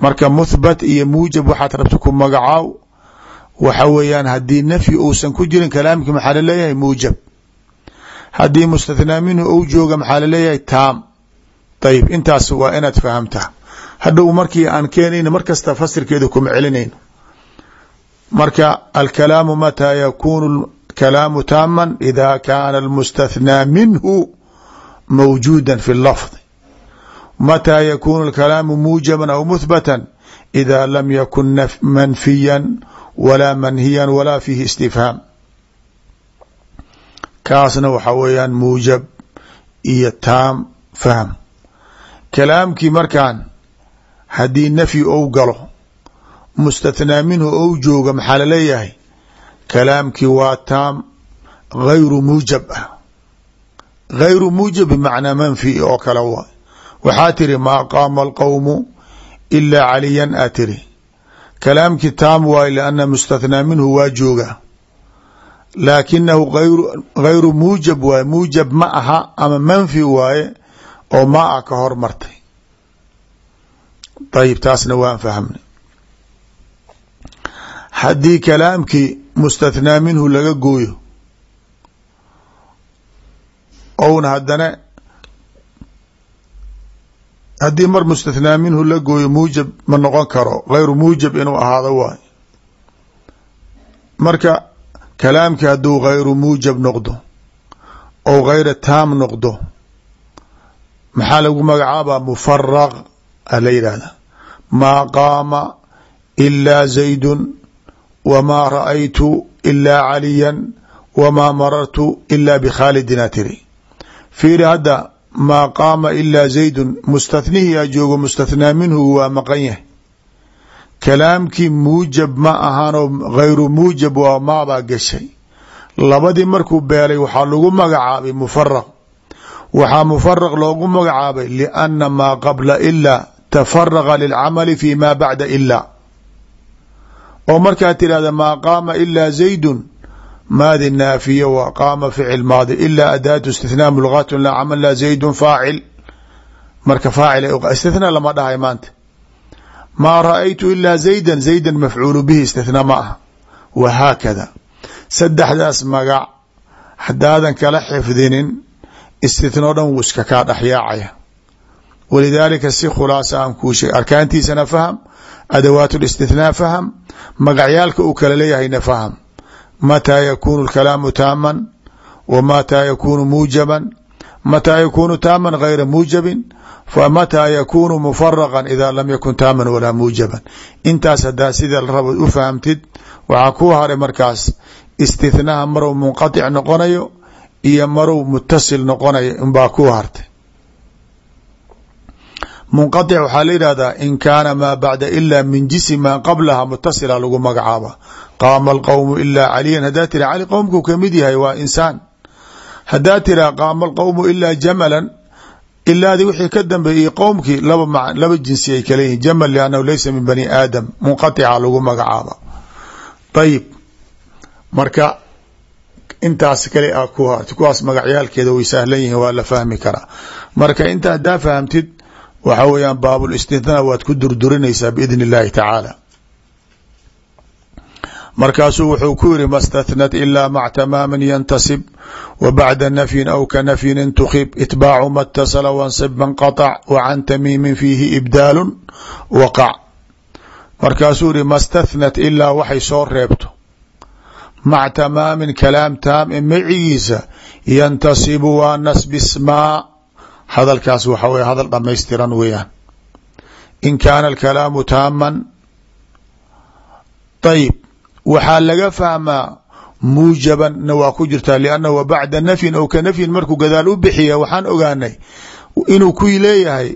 marka muthbat iyo muujab waxaad rabta ku magacaaw. Waxa weeyaan haddii nafyi uusan ku jirin kalaamkii maxaa la leeyahay muujab. Haddii mustathnaa minhu ou jooga maxaa la leeyahay taam. Ayib intaas waa inaad fahamtaa. Hadhow markii aan keenayno mar kasta fasirkeedu kuma celinayno marka alkalaamu mataa yakunu kalaamu taaman ida kaana almustathnaa minhu mawjuuda fi lafdi mataa yakunu alkalaamu muujaban aw muthbatan ida lam yakun manfiyan walaa manhiyan walaa fiihi istifhaam kaasna waxa weeyaan muujab iyo taam fahm kalaamkii markaan haddii nafyi ou galo mustathnaa minhu ou jooga maxaa la leeyahay kalaamkii waa taam gayru muujab ah gayru muujab bimacnaa manfi oo kale waxaa tiri maa qaama alqowmu ilaa caliyan aa tiri. Kalaamkii taam waay lianna mustathnaa minhu waa jooga. Laakinahu gayru muujab waaye muujab ma aha ama manfi waaye oo maa a ka hormartay ayib taasna waan fahmnay. Haddii kalaamkii mustathnaa minhu laga gooyo ouna haddana haddii mar mustathnaa minhu la gooyo muujab ma noqon karo gayru muujab inuu ahaado waay marka kalaamkii hadduu gayru muujab noqdo ou gayra taam noqdo maxaa lagu magacaabaa? Mufaraq a la yidhaahda maa qaama ilaa zaydun wamaa ra'aytu ilaa caliyan wamaa marartu ilaa bikhaalidin a tiri. Fiiri hadda maa qaama ilaa zaydun. Mustathnihii a joogo mustathnaa minhu waa maqan yahay. Kalaamkii muujab ma ahanoo gayru muujab waa maabaa gashay. Labadii markuu beelay waxaa lagu magacaabay mufaraq waxaa mufaraq loogu magacaabay lianna maa qabla ilaa tafaraqa lilcamali fi ma bacda ilaa oo markaad tidhahda maa qaama ilaa zaydun maadi naafiya wa qaama ficil maadi ilaa adaatu istithnaa mulgaatun laa camal laa zaydun faacil marka faacil istithnaa lama dhahay maanta maa ra'aytu ilaa zaydan zaydan mafcuulu bihi istithnaa ma aha wahaakada saddexdaas magac haddaadan kala xifdinin istithnoo dhan wuu iska kaa dhexyaacaya walidaalika si khulaasa aan kuu sheeg arkaantiisana faham adawaat listithnaa faham magacyaalka uu kala leeyahayna faham mataa yakunu lkalaamu taaman wa mataa yakunu muujaban mataa yakunu taaman gayra muujabin famataa yakunu mufaraqan ida lam yakun taaman walaa muujaban intaas hadaa sida rabo u fahamtid waxaa ku haray markaas istithnaha maruu munqatic noqonayo iyo maruu mutasil noqonayo inbaa ku hartay munqaطic waxaa la yidhahdaa in kaana maa bacda ila min jisi maa qablaha mutasila lagu magacaaba. Qaama alqowmu ilaa caliyan. Hadaa tira cali qowmkuu ka mid yahay waa insaan. Hadaa tira qaama alqowmu ilaa jamalan ilaadi wixii ka dambeeyey qowmkii laba jinsi ay kala yihiin jamal liannahu laysa min bani aadam munqaطica lagu magacaaba. Ayib marka intaas kale kuwaas magacyaalkeeda way sahlan yihiin waa la fahmi karaa. Marka inta hadaa fahamtid waxa weeyaan baabulistithnaa waad ku durdurinaysaa biidn اllahi tacaala markaasuu wuxuu ku yiri ma stathnat ilaa mac tamaamin yantasib wa bacda nafyin aw ka nafyin intukib itbaacu ma اtasala wansib manqaطc wa can tamiimin fiihi ibdaalu waqac markaasuu yihi ma stathnat ilaa waxay soo reebto mac tamaamin kalaam taam e macigiisa yantasibu waa nasbi smaa hadalkaas waxa wey hadal dhamaystiran weeyaan. In kaana alkalaamu taaman ayib waxaa laga fahmaa muujabanna waa ku jirtaa liannahu wa bacda nafyin ou ka nafyin markuu gadaal u bixiya waxaan ogaanay inuu ku leeyahay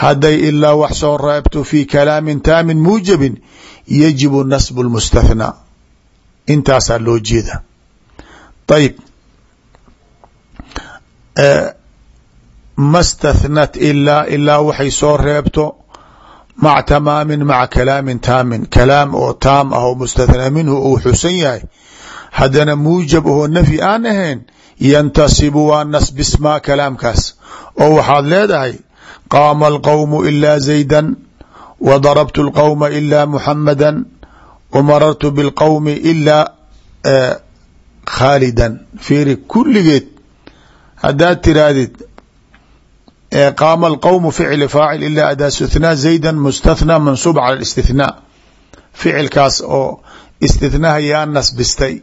hadday ilaa wax soo reebto fi kalaamin taamin muujabin yajibu nasbu lmustathnaa intaasaa loo jeeda ayib ma stathnat ilaa ilaa waxay soo reebto maca tamaamin maca kalaamin taamin kalaam oo taam ah oo mustathnaa minhu uu xusan yahay haddana muujab ahoo nafyi aan ahayn yantasibu waa nasbismaa kalaamkaas oo waxaad leedahay qaama alqowmu ilaa zaydan wa darabtu alqowma ilaa muxamada wa marartu bilqowmi ilaa khaalidan fiiri kulligeed haddaad tirahdid qaama alqowmu ficli faacil ilaa adaa istithnaa zaydan mustathnaa mansuub cala alistithnaa ficilkaas oo istithnaha yaa nasbistay.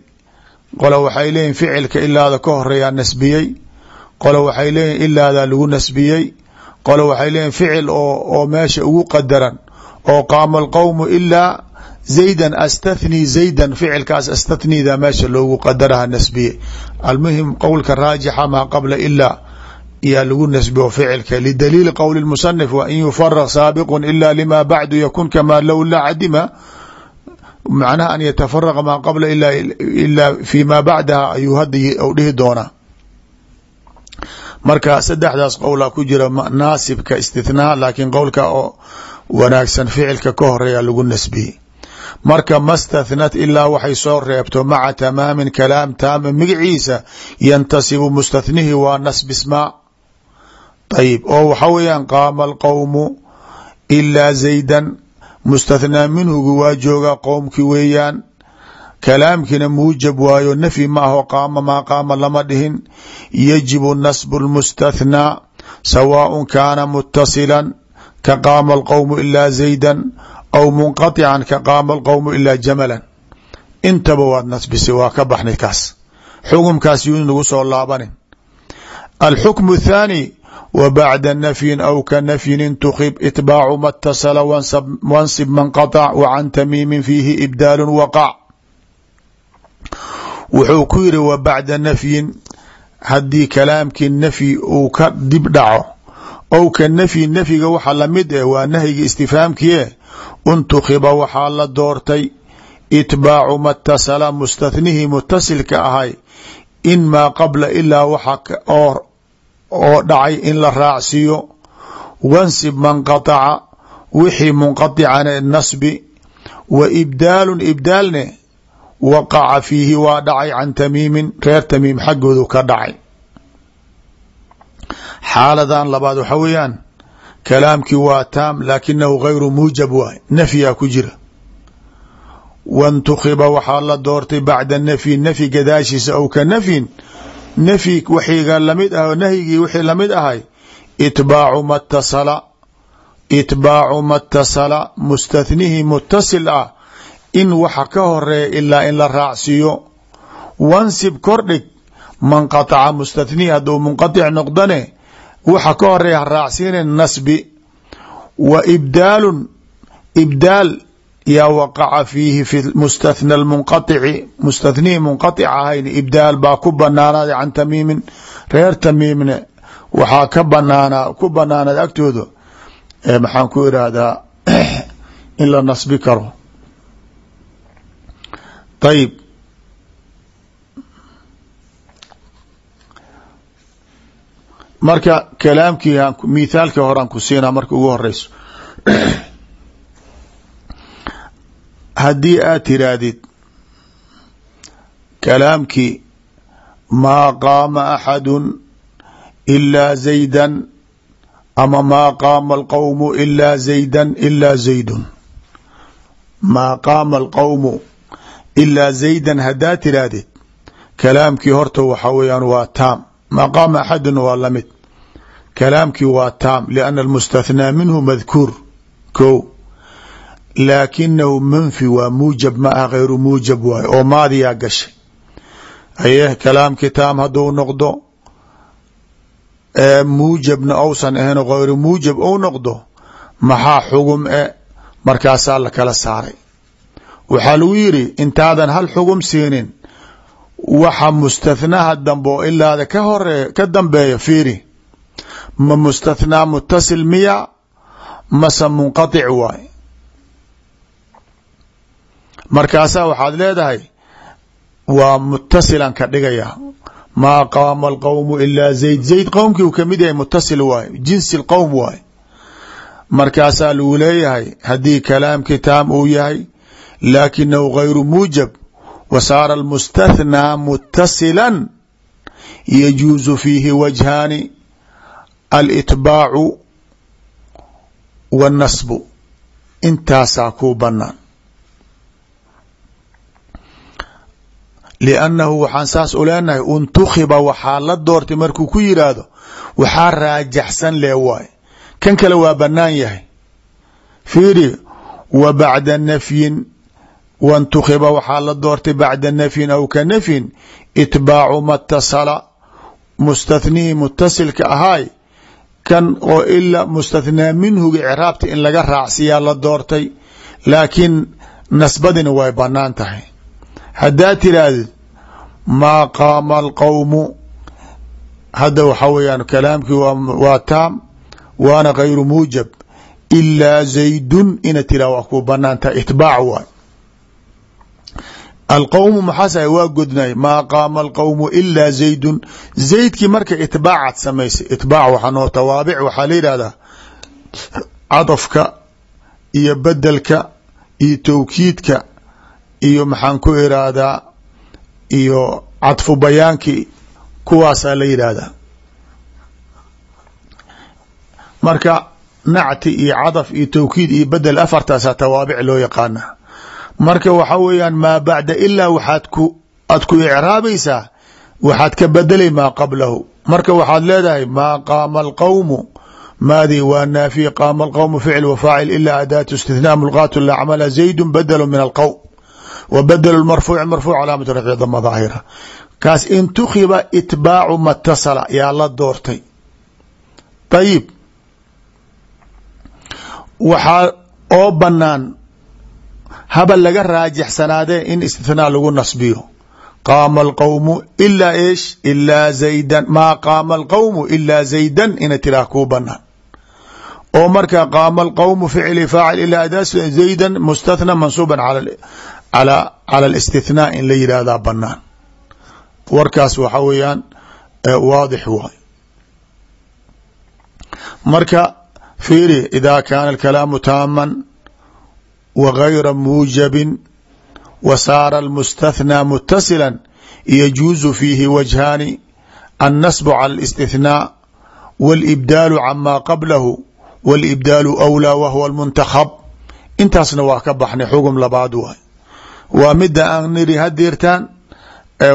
Qole waxay leeyihiin ficilka ilaada ka horeeyaa nasbiyey. Qole waxay leeyihiin ilaadaa lagu nasbiyey. Qole waxay leeyihiin ficil oo meesha ugu qadaran oo qaama alqowmu ilaa zaydan astathnii zaydan ficilkaas astathnida meesha loogu qadaraha nasbiye almuhim qowlka raajixa maa qabla ilaa yaa lagu nasbiyo ficilka lidaliili qowli musanif wa in yufaraq saabiqu ila lima bacdu yakun kamaa low laa cadima macnaha an yatafaraqa maa qabla ilaa fi ma bacdaha ayuu hadda u dhihi doonaa marka saddexdaas qowlaa ku jira naasibka istithnaha laakiin qowlka oo wanaagsan ficilka ka horreeya lagu nasbiyey marka ma ilaa waxay soo reebto maca tamaamin kalaam taama magaciisa yantasibu mustathnihi waa nasbismaa ayib oo waxa weyaan qaama alqowmu ilaa zaydan. Mustathnaa minhugi waa joogaa qowmki weeyaan. Kalaamkiina muujab waayo nafyi ma aho qaama maa qaama lama dhihin. Yajibu nasbu lmustathnaa sawaaءun kaana mutasilan ka qaama alqowmu ilaa zaydan aw munqaطican ka qaama alqowmu ilaa jamalan. Intaba waad nasbisay waa ka baxnay kaas. Xukumkaas yuuna nagu soo laabanin. Alxukmu thaani وبعد bacda أو aw ka nafyin intukhib itbaacu ma اtasala wansib man qaطc wa can tamiimin fiihi ibdaalu waqac wuxuu ku yidhi wa bacda nafyin haddii kalaamkii nafyi uu ka dib dhaco ow ka nafyi nafyiga waxa la mid eh waa nahyiga istifhaamkiie intukhiba waxaa la doortay itbaacu ma tasala mustathnihii mutasilka ahay in maa qabla ilaa waxa oo dhacay in la raacsiiyo. Wansib man qataca wixii munqaطicane nasbi. Wa ibdaalun ibdaalne waqaca fiihi waa dhacay can tamiimin reer tamiim xaggoodu ka dhacay. Xaaladan labaad waxa weeyaan kalaamkii waa taam laakinahu gayru muujab waay nafyaa ku jira. Wantukhiba waxaa la doortay bacda nafyi nafyi gadaashiisa aw ka nafyin nafyi waxiga la mid ah nahyigii wixii la mid ahay itbaacu ma tasala itbaacu ma tasala mustathnihii mutasil ah in waxa ka horreeya ilaa in la raacsiiyo. Wansib kordhig man qataca mustathnihi hadduu munqatic noqdane waxa ka horreeya ha raacsiina nasbi. Wa ibdaalun ibdaal yaa waqaca fiihi fi mustathna munqaici mustathnihii munqatic ahayn ibdaal baa ku banaanaaday can tamiimin reer tamiimne waxaa ka banaanaa ku banaanaad agtooda maxaan ku irahdaa in la nasbi karo ayib marka kalaamkii mithaalkii horaan ku siinaa marka ugu horeyso haddii aad tiraahdid kalaamkii maa qaama axadu ilaa zaydan ama maa qaama alqowmu ilaa zaydan ilaa zaydun maa qaama alqowmu ilaa zaydan haddaad tiraahdid kalaamkii horta waxa weeyaan waa taam. Maa qaama axadun waa la mid kalaamkii waa taam lianna almustathnaa minhu madkuur ko laakinahu manfi waa muujab ma ah hayru muujab waay oo maadiyaa gashay aye kalaamkii taam hadduu noqdo muujabna ousan ahayn hayru muujab ou noqdo maxaa xugum e markaasaa la kala saaray waxaa lagu yiri intaadan hal xugum siinin waxa mustathnaha dambe oo ilaada ka hore ka dambeeya fiiri ma mustathnaa mutasil miya mase munqaطic waay markaasaa waxaad leedahay waa mutasilan ka dhigaya. Maa qaama alqowmu ilaa zayd. Zayd qowmkii uu ka mid yahay mutasil waay jinsi qowm waay markaasaa lagu leeyahay haddii kalaamkii taam uu yahay laakinahu gayru muujab wa saara almustathnaa mutasila yajuuzu fiihi wajhaani alitbaacu wاnnasbu intaasaa kuu banaan liannahu waxaan saas u leenahay untukhiba waxaa la doortay markuu ku yidhaahdo waxaa raajaxsan lee waay kan kale waa banaan yahay fiiri wa bacda nafyin wantukhiba waxaa la doortay bacda nafyin aw ka nafyin itbaacu matasala mustathnihii mutasilka ahaay kan oo ilaa mustathnaa minhuga icraabta in laga raacsiyaa la doortay laakiin nasbadina way bannaan tahay haddaad tirahdid maa qaama alqowmu hadda waxaa weeyaan kalaamkii waa taam waana gayru muujab ilaa zaydun ina tira waa ku bannaan tahay itbaac waay. Alqowmu maxaas waa godnay maa qaama alqowmu ilaa zaydun zaydkii marka itbaacaad samaysay itbaac waxaa noo tawaabic waxaa la yidhahdaa cadafka iyo bedelka iyo towkiidka iyo maxaan ku iraahdaa iyo cadfu bayaankii kuwaasaa la yidhaahdaa marka nacti iyo cadaf iyo towkiid iyo bedel afartaasaa tawaabic loo yaqaana. Marka waxa weeyaan maa bacda ilaa waxaad ku aad ku icraabaysaa waxaad ka bedelay maa qablahu. Marka waxaad leedahay maa qaama alqowmu maadii waa naafiya qaama alqowmu ficl wa faacil ilaa adaatu istithnaa mulqaatu la camala zaydu badelu min alqowm wa badelu marfuuci marfuuc calaamatu rafci dama daahira. Kaas intukhiba itbaacu matasala yaa la doortay. Ayib waxaa oo banaan haba laga raajixsanaadee in istithnaa lagu nasbiyo. Qaama alqowmu ilaa eesh? Ilaa zaydan. Maa qaama alqowmu ilaa zaydan? Ina tiraa kuu banaan oo marka qaama alqowmu ficli faacil ilaa adaa zaydan mustathna mansuuban cala alistithnaa in la yidhaahdaa banaan warkaas waxa weeyaan waadix waay marka fiiri ida kaana alkalaamu taaman wa gayra muujabin wa saara almustathnaa mutasila yajuuzu fiihi wajhaani annasbu cala alistithnaa wاlibdaalu cama qablahu wاlibdaalu awlaa wahuwa almuntakhab intaasna waa ka baxnay xugum labaad waay waa mida aan niri hadirtaan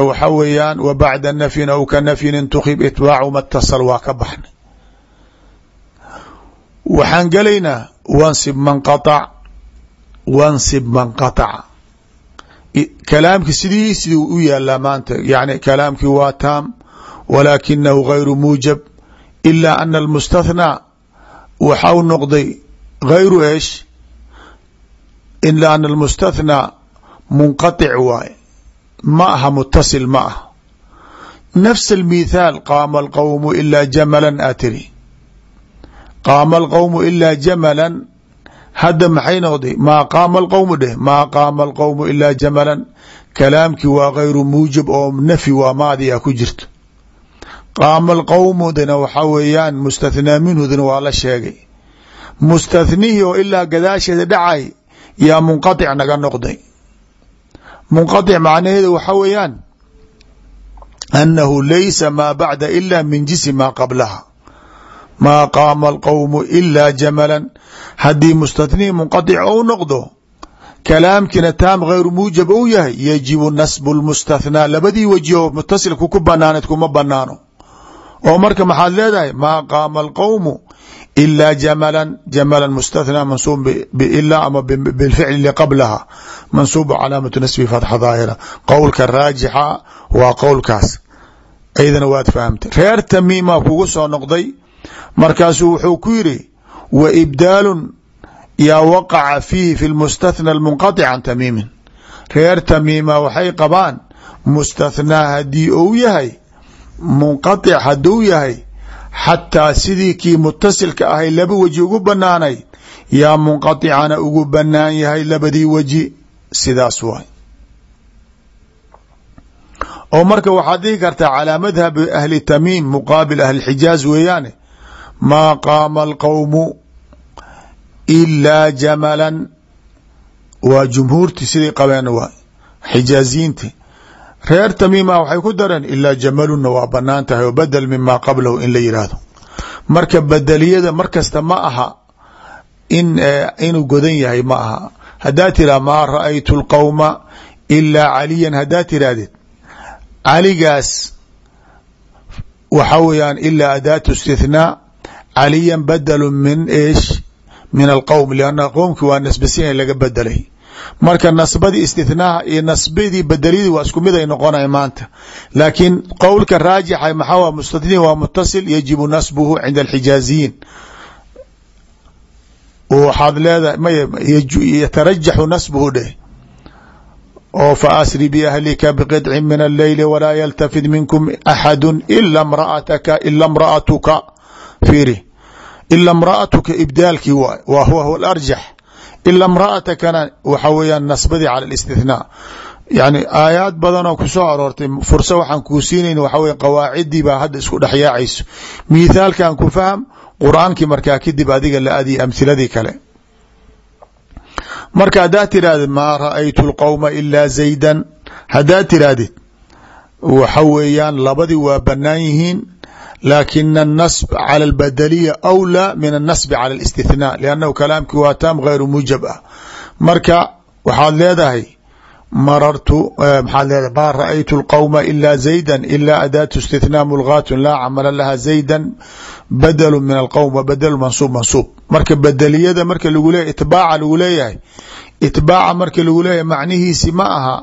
waxa weeyaan wa bacda nafyin aw ka nafyin intukib itbaacu matasal waa ka baxnay. Waxaan gelaynaa wansib manqaطac wansib manqaطaca kalaamki sidii siduu u yaalaa maanta yani kalaamkii waa taam walaakinahu gayru muujab ilaa ana almustathnaa waxau noqday gayru eesh ilaa ana almustathnaa munqaطic waay. Ma aha mutasil ma ah nafs almithaal qaama alqowmu ilaa jamalan aa tiri. Qaama alqowmu ilaa jamalan hadda maxay noqday? Maa qaama alqowmu dheh? Maa qaama alqowmu ilaa jamalan. Kalaamkii waa gayru muujab oo nafyi waa maadi a ku jirto qaama alqowmudana waxaa weeyaan mustathnaa minhudana waa la sheegay. Mustathnihii oo ilaa gadaasheeda dhacay yaa munqaطic naga noqday munqaطic macnaheedu waxa weeyaan annahu laysa maa bacda ila min jinsi maa qablaha. Maa qaama alqowmu ilaa jamalan. Haddii mustathnihii munqaطic ou noqdo kalaamkiina taam gayru muujab ou yahay yajibu nasbu lmustathnaa labadii weji oo mutasilku ku banaaneed kuma banaano oo marka maxaad leedahay maa qaama alqowmu ilaa jamalan jamalan mustathnaa mansuub bila ama bilficli liqablaha mansuubu calaamatu nasbi fatxa daahira qowlka raajixa waa qowlkaas aydana waad fahamtay reer tamiima kugu soo noqday markaasuu wuxuu ku wa ibdaalun yaa waqaca fiihi fi lmustathna almunqaطic can tamiimin reer tamiima waxay qabaan mustathnaa haddii uu yahay munqaطic hadduu yahay xataa sidii kii mutasilka ahay laba weji ugu banaanay yaa munqaطicana ugu banaan yahay labadii weji. Sidaas waay. Oo marka waxaad dhihi kartaa calaa madhabi ahli tamiim muqaabil ahli xijaaz weeyaane maa qaama alqowmu ilaa jamalan. Waa jumhuurti siday qabeen waay. Xijaaziyiinti reer tamiima waxay ku dareen ilaa jamaluna waa bannaan tahay oo badel mimaa qablahu in la yidhaahdo marka bedeliyada markasta ma aha in inuu godan yahay ma aha. Haddaa tiraa maa ra'aytu lqowma ilaa caliyan haddaa tirahdid caligaas waxa weeyaan ilaa adaatu istithnaa caliyan badelu min eesh min alqowm lianna qowmki waa nasbasiyan laga bedelay marka nasbadii istithnaaha iyo nasbadii bedelidii waa isku mid ay noqonay maanta. Laakiin qowlka raajixa maxaa mustathin waa mutasil yajibu nasbuhu cinda alxijaaziyiin waxaad leedahay may yatarajaxu nasbuhu dheh. Oo faasri biahlika bqidci min alleyli walaa yaltafid minkum axadu ila mraataka ila mraatuka fiiri ila mraatuka ibdaalkii waay wa huwa huwa ila mraatakana waxa weeyaan nasbadii cala alistithnaa yani aayaad badan oo ku soo aroortay fursa waxaan kuu siinayn waxa wey qawaacidii baa hadda isku dhexyaacayso mithaalkan ku fahm qur'aankii markaa kadib adiga la adiy amhiladii kale marka haddaad tirahdid maa ra'aytu lqowma ilaa zaydan haddaad tirahdid waxa weeyaan labadii waa banaan yihiin laakina الnasb calى اlbadaliya أwlى min الnasbi calى الاstithnاء lannahu kalaamkii waa taam غayru mujab ah marka waxaad leedahay marartu maxaad leedahay ma ra'aytu اlqowma ila zayda ila adaatu istithnاء mulgaat laa camala laha zayda badlu min alqowm wa badl mansuub mansuub marka bedeliyada marka lagu leeyahy itbaaca lagu leeyahay itbaaca marka lagu leeyahay macnihiisi ma aha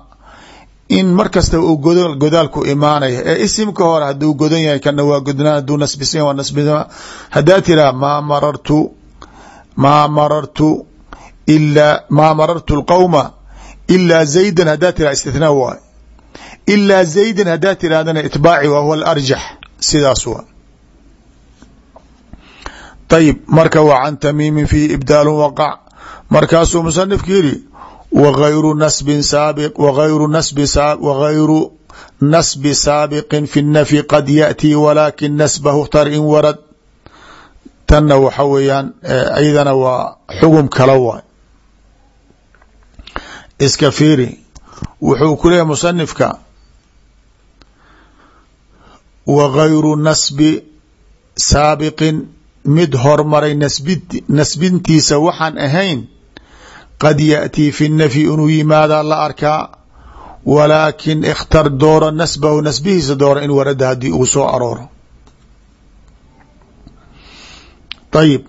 in mar kasta uu godaalku imaanaya ee isimka hore haduu godan yahay kana waa godnaan haduu nasbisan waa nasbisa haddaa tiraa maa marartu maa marartu ilaa maa marartu lqowma ilaa zaydan haddaa tiraa istithnaa waay ilaa zaydan haddaa tirahdana itbaaci waa huwa alarjax sidaas waa. Ayib marka waa can tamiimin fiihi ibdaalu waqac markaasuu musanifku yidhi wغayru nasbi saabiq wغayru nasbi wغayru nasbi saabiqin fi الnafyi qad yaأtii walaakin nasbahu tar in warad tanna waxa weeyaan iyadana waa xugum kala waay iska fiiri wuxuu ku leeyahy musanifka wغayru nasbi saabiqin mid hormaray nasbintiisa waxaan ahayn qad yaأtii fi nafyi inuu yimaadaa la arkaa walaakin ikhtar dooro nasbahu nasbihiisa dooro in warada haddii uu soo arooro ayib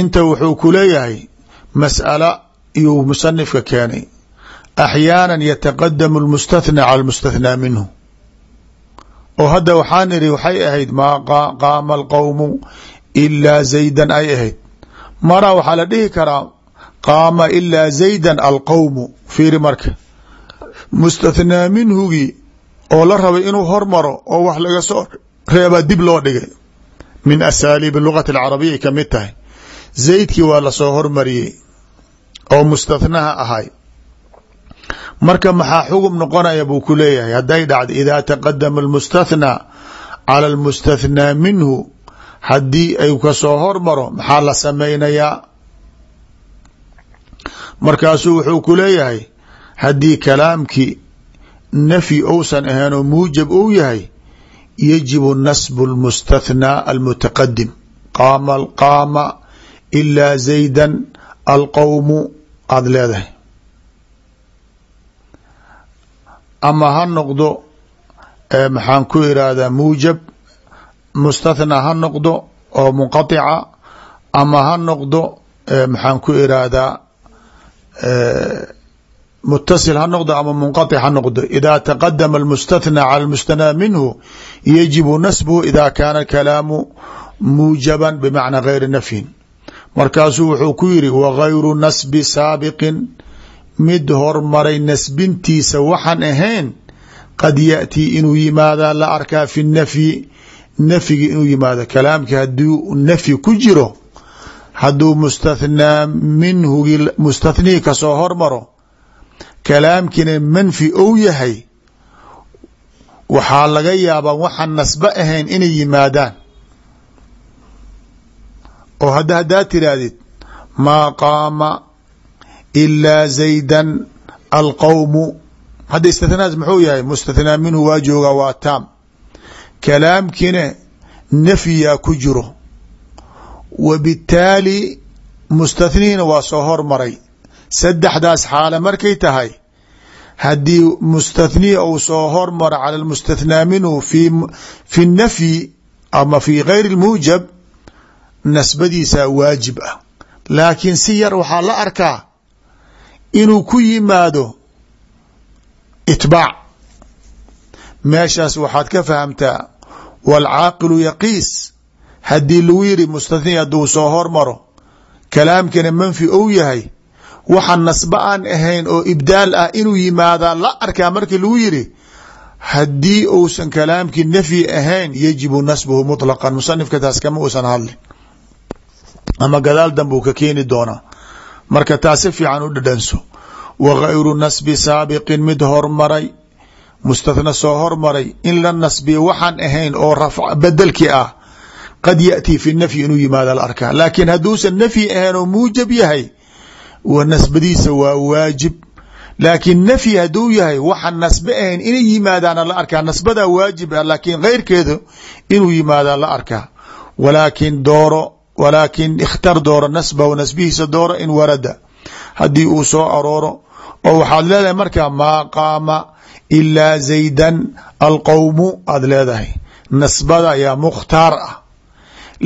inta wuxuu ku leeyahay mas'ala iyuu musanifka keenay axyaana yataqadamu اlmustathnى cala اlmustathnaa minhu oo hadda waxaan idhi waxay ahayd maa qaama alqowmu ilaa zaydan ay ahayd maraa waxaa la dhihi karaa qaama ilaa zayda alqowmu fiiri marka. Mustathnaa minhugii oo la rabay inuu hormaro oo wax laga soo reebaa dib loo dhigay. Min asaaliib lugati alcarabiya ka mid tahay. Zaydkii waa la soo hormariyey oo mustathnaha ahay. Marka maxaa xugum noqonaya buu ku leeyahay? Hadday dhacdo idaa taqadama almustathnaa cala almustathnaa minhu haddii ay ka soo hormaro maxaa la samaynayaa markaasuu wuxuu ku leeyahay haddii kalaamkii nafyi ousan ahayn oo muujab ou yahay yajibu nasbu lmustathnaa almutaqadim qaama qaama ilaa zaydan alqowmu aada leedahay. Ama ha noqdo maxaan ku irahdaa muujab mustathnaa ha noqdo oo munqaطica ama ha noqdo maxaan ku irahdaa mutasil ha noqdo ama munqaطic ha noqdo ida taqadama اlmustathnى calى اlmustanaa minhu yajibu nasbhu ida kaana kalaamu muujaban bimacna gayri nafyin markaasuu wuxuu ku yiri wagayru nasbi saabiqin mid hormaray nasbintiisa waxaan ahayn qad yaأtii inuu yimaadaa la arkaa fi nafyi nafyigi inuu yimaado kalaamki haduu nafyi ku jiro hadduu mustathnaa minhugi mustathnihii ka soo hormaro kalaamkiina manfi ou yahay waxaa laga yaabaa waxaan nasbe ahayn inay yimaadaan. oo hadda haddaad tidhaahdid maa qaama ilaa zaydan alqowmu hadda istithnaas muxuu yahay? Mustathnaa minhu waa joogaa waa taam. Kalaamkiina nafyiyaa ku jiro wa bitaali mustathnihina waa soo hormaray saddexdaas xaale markay tahay haddii mustathnihi ou soo hormaro cala lmustathnaa minhu fi nafyi ama fi gayri lmuujab nasbadiisaa waajib ah laakiin si yar waxaa la arkaa inuu ku yimaado itbaac meeshaas waxaad ka fahamtaa waalcaaqilu yaqiis haddii lagu yidhi mustathni hadduu soo hormaro kalaamkana manfi ou yahay waxa nasbe aan ahayn oo ibdaal ah inuu yimaadaa la arkaa markii lagu yidhi haddii uusan kalaamkii nafyi ahayn yajibu nasbuhu muطlaqan musanifka taas kama uusan hadlin ama gadaal danbuu ka keeni doonaa. Marka taas si fiican u dhadhanso. Wa gayru nasbi saabiqin mid hormaray mustathna soo hormaray. In la nasbiyo waxaan ahayn oo rafc bedelki ah qad yaأtii fi nafyi inuu yimaada la arkaa laakiin hadduusan nafyi ahayn muujab yahay nasbadiisa waa waajib. Laakiin nafyi hadduu yahay waxaan nasbe ahayn inay yimaadaana la arkaa nasbadaa waajib ah laakiin keyrkeedu inuu yimaadaa la arkaa. Walaakin dooro walaakin ikhtar dooro nasbahu nasbihiisa dooro in warada. Haddii uu soo arooro oo waxaad leedahay markaa maa qaama ilaa zaydan alqowmu aad leedahay. Nasbada ayaa mukhtaar ah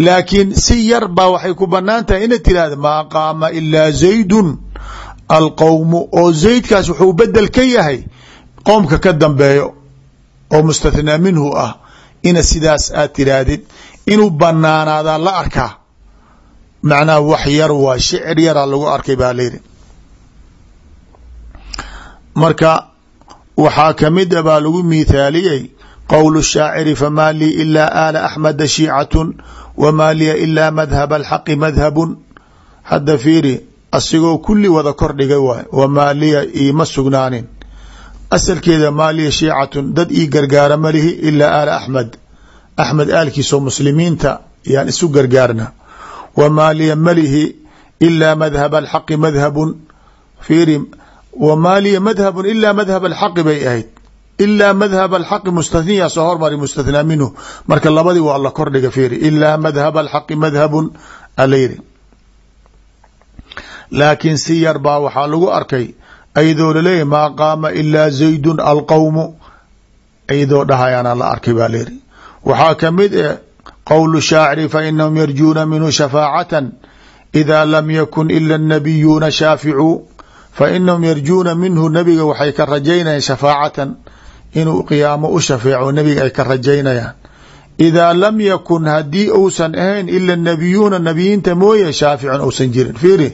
laakiin si yar baa waxay ku bannaan tahay inaad tirahda maa qaama ilaa zaydun. Alqowmu oo zaydkaas wuxuu bedel ka yahay qoomka ka dambeeyo oo mustathnaa minhu ah ina sidaas aad tiraahdid inuu banaanaadaa la arkaa. Macnaha wax yar waa shicir yaraa lagu arkay baa layidhi marka waxaa kamida baa lagu miithaaliyey qowl shaaciri famaa lii ilaa aala axmeda shiicatun wamaa liya ilaa madhaba alxaqi madhabun hadda fiiri asigoo kulli wada kordhigay waay wamaa liya iima sugnaanin. Asalkeeda maa liya shiicatun dad ii gargaara malihi ilaa aala axmed. Axmed aalkiisoo muslimiinta yaan isu gargaarna. Wamaa liya malihi ilaa madhaba alxaqi madhabun fiiri wamaa liya madhabun ilaa madhab alxaqi bay ahayd ilaa madhab alxaqi mustathniya soo hormari mustathnaa minhu. Marka labadii waa la kordhiga fiiri. Ilaa madhab alxaqi madhabun ala yidhi laakiin si yar baa waxaa lagu arkay ayadoo laleeyahy maa qaama ilaa zaydun alqowmu ayadoo dhahayaana la arkay baa layidhi waxaa ka mid e qowlu shaaciri fainahum yarjuuna minhu shafaacatan. Idaa lam yakun ila nabiyuuna shaaficuu fainahum yarjuuna minhu nabiga waxay ka rajaynayaan shafaacatan inuu qiyaamo u shafeeco nabiga ay ka rajaynayaan. Idaa lam yakun haddii uusan ahayn ila nabiyuuna nabiyiinta mooye shaaficun uusan jirin. Fiiri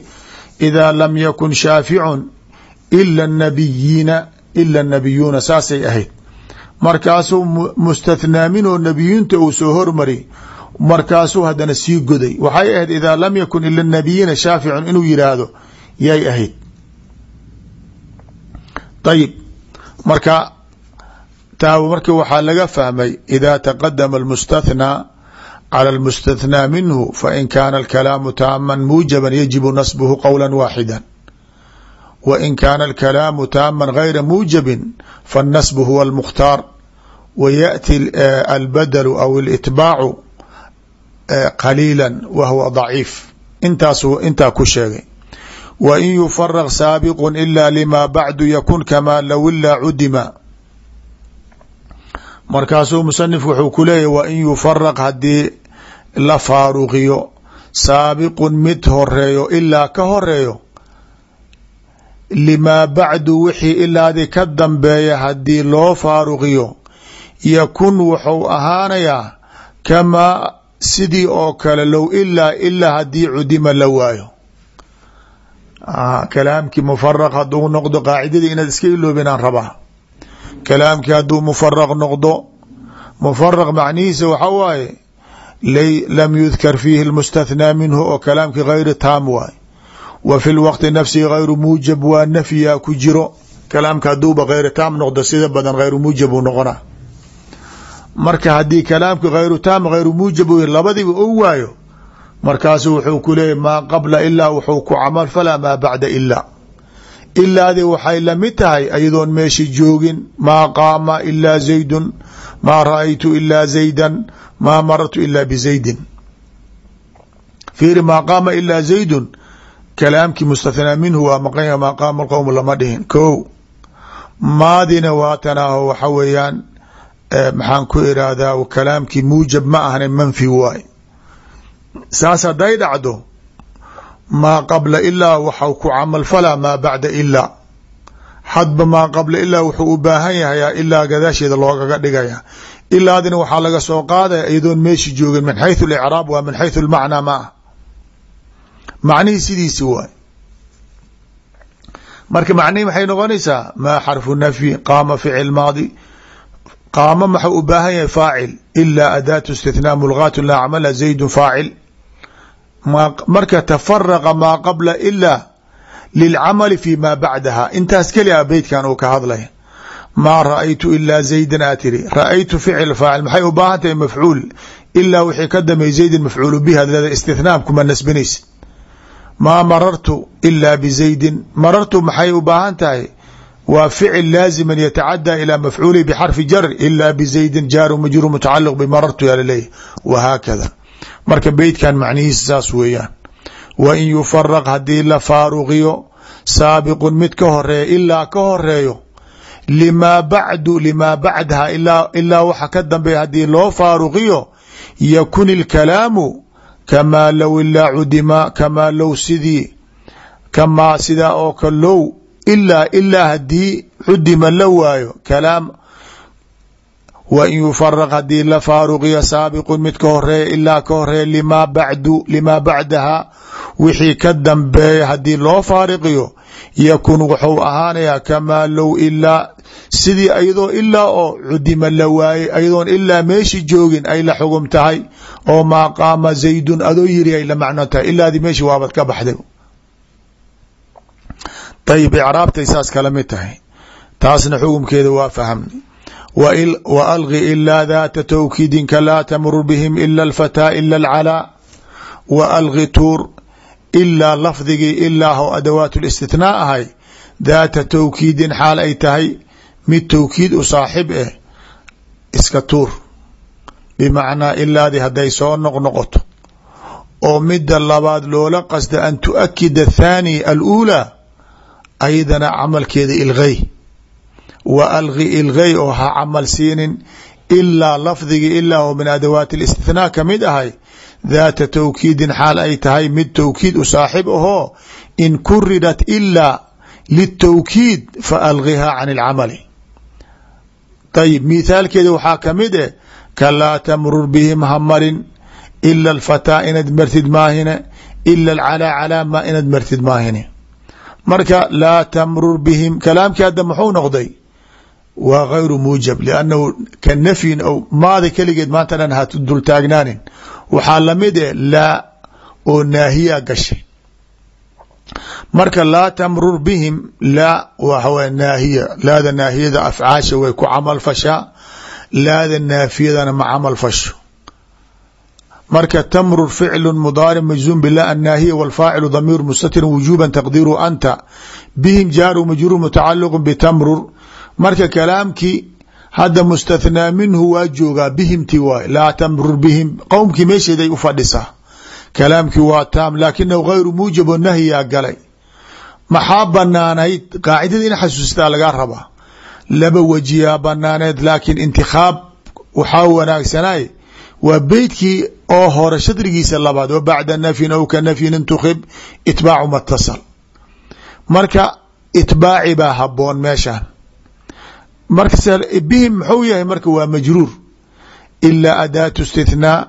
idaa lam yakun shaaficun ila nabiyiina ila nabiyuuna saasay ahayd. Markaasuu mustathnaa minhu nabiyiinta uu soo hormari markaasuu haddana sii goday. Waxay ahayd idaa lam yakun ila nabiyiina shaaficun inuu yidhaahdo yay ahayd. Ayib marka taaba marka waxaa laga fahmay ida taqadama almustathnaa cala almustathnaa minhu fain kaana alkalaamu taaman muujaban yajibu nasbuhu qowla waaxida wain kaana alkalaamu taaman gayra muujabin faannasbu huwa almukhtaar. Wayaأti albadlu aw اlitbaacu e, qaliila wa huwa daciif. Intaas intaa ku sheegay. Wain yufaraq saabiqu ila lima bacdu yakun kamaa lowilaa cudima markaasuu musanif wuxuu ku leeyahy wa in yufaraq haddii la faaruqiyo saabiqun mid horeeyo ilaa ka horeeyo limaa bacdu wixii ilaadii ka dambeeya haddii loo faaruqiyo yakun wuxuu ahaanayaa kamaa sidii oo kale low ilaa ilaa haddii cudima la waayo. Kalaamkii mufaraq hadduu noqdo qaacidadii inaad iska iloobinaan rabaa kalaamkii hadduu mufaraq noqdo mufaraq macnihiisa waxa waaye lam yudkar fiihi lmustathnaa minhu oo kalaamkii gayri taam waay wa fi lwaqti nafsihi gayru muujab waa nafyaa ku jiro. Kalaamka hadduuba gayri taam noqdo sida badan gayru muujab uu noqona marka haddii kalaamki gayru taam gayru muujab u labadiba ou waayo markaasu wuxuu ku leeyahy maa qabla ilaa wuxuu ku camal falaa maa bacda ilaa ilaadii waxay la mid tahay ayadoon meesha joogin. Maa qaama ilaa zaydun maa ra'aytu ilaa zaydan maa marartu ilaa bizaydin fiiri maa qaama ilaa zaydun kalaamkii mustathnaa minhu waa maqanya maa qaama qowm lama dhihin. Ko maadina waatanaaho waxa weeyaan maxaan ku irahdaa kalaamkii muujab ma ahna manfi waay. Saas hadday dhacdo maa qabla ilaa waxau ku camalfalaa maa bacda ilaa hadba maa qabla ilaa wuxuu u baahan yahayaa ilaa gadaasheeda loogaga dhigaya. Ilaadina waxaa laga soo qaadaya iyadoon meeshi joogin min xaythu alicraab waa min xaythu lmacnaa ma ah macnihii sidiisi waay. Marka macnihii maxay noqonaysaa? Maa xarfu nafyi qaama ficil maadi. Qaama maxau u baahan yahay faacil? Ilaa adaatu istithnaa mulgaatu laa camala zaydun marka tafaraqa maa qabla ilaa lilcamali fi ma bacdaha. Intaas keli a beytkan uu ka hadlaya maa ra'aytu ilaa zaydan aa tiri. Ra'aytu ficil faacil maxay u baahan tahay mafcuul ilaa wixii ka dambeey zaydin mafcuulu bihi ad leeda istithnaam kuma nasbinaysid. Maa marartu ilaa bizaydin marartu maxay u baahan tahay? Waa ficil laazima yatacadaa ilaa mafcuuli bxarfi jar ilaa bizaydin jaaru majru mutacaliq bimarartu yaa laleeyahy wahaakada marka beytkan macnihiisa saas weeyaan. Wa in yufaraq haddii la faaruqiyo saabiqun mid ka horreeya ilaa ka horeeyo limaa bacdu limaa bacdaha ilaa waxa ka dambeeya haddii loo faaruqiyo yakun ilkalaamu kamaa low ilaa cudima kamaa low sidii kamaa sidaa oo ka low ilaa ilaa haddii cudima la waayo kalaam wa in yufaraq haddii la faaruqiyo saabiqun mid ka horreeya ilaa ka horreeya limaa bacdu limaa bacdaha wixii ka dambeeya haddii loo faariqiyo yakun wuxuu ahaanayaa kamaa low ilaa sidii ayadoo ilaa oo cudima la waayey ayadoon ilaa meeshi joogin ay la xugum tahay oo maa qaama zaydun adoo yiri ay la macno tahay ilaadii meeshi waabad ka baxday. Ayib wa algi ilaa daata tawkiidin kalaa tamur bihim ila alfataa ila alcalaa wa algi tuur ilaa lafdigii ilaa ho adawaat listithnaa ahay daata tawkiidin xaal ay tahay mid tawkiid u saaxib eh iska tuur bimacnaa ilaadii hadday soo noqnoqoto oo midda labaad loola qasda an tuakida thaani aluulaa ayadana camalkeeda ilgey wa algi ilgey oo ha camal siinin ilaa lafdigii ilaa oo min adawaati اlistithnaa ka mid ahay daata tawkiidin xaal ay tahay mid tawkiid u saaxib ahoo in kurirat ilaa litawkiid fa algihaa can اlcamali ayib mithaalkeeda waxaa ka mid eh kalaa tamrur bihim ha marin ila alfataa inad martid maahine ila alcalaa calaa ma inad martid maahine waa gayru muujab liannahu ka nafyin o maada keligeed maanta dhan ha dul taagnaanin. Waxaa la mid eh laa oo naahiya gashay. Marka laa tamrur bihim laa waxaw naahiya. Laada naahiyada afcaasha way ku camal fashaa laada naafiyadana ma camal fasho. Marka tamrur ficlu mudaaric majzuum bila annaahiya wاlfaacilu damiir mustatir wujuba taqdiiru anta. Bihim jaaru majruur mutacaliq bitamrur marka kalaamkii hadda mustathnaa minhu waa joogaa bihimti waay laa tamrur bihim. Qowmkii meesheeday u fadhisaa kalaamkii waa taam laakinahu gayru muujab oo nahyaa galay. Maxaa banaanayd qaacidada in xasuustaa lagaa rabaa laba wajiyaa banaaneed laakiin intikhaab waxaa wanaagsanay waa beytkii oo hore shadrigiisa labaad wa bacda nafyin aw ka nafyin intukhib itbaacu matasal marka itbaaci baa haboon meeshaan bihim mxuu yahay marka waa majruur. Ilaa adaatu istithnaa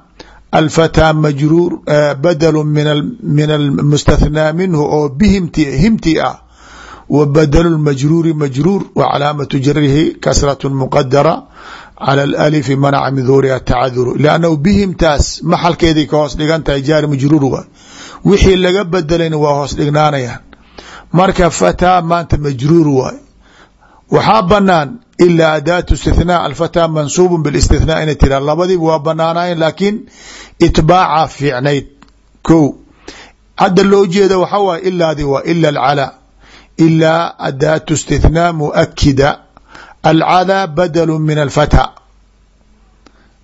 alfataa majruur e, badalu min almustathnaa minhu oo bihimti ah. Wa badalu majruuri majruur wa calaamatu jarihi kasratu muqadara cala alalifi manaca min duhuriha tacaduru liannahu bihimtaas maxalkeeday ka hoos dhigan tahay jaari majruur waay. Wixii laga bedelayna waa hoos dhignaanayaan. Marka fataa maanta majruur waay waxaa banaan ilaa adaatu istithnaa alfataa mansuubu bilistithnaa inay tira. Labadiiba waa banaanayen laakiin itbaaca fiicnayd. Ko hadda loo jeeda waxaa waay ilaadi waa ila alcalaa ilaa adaatu istithnaa muakida alcalaa badalu min alfatha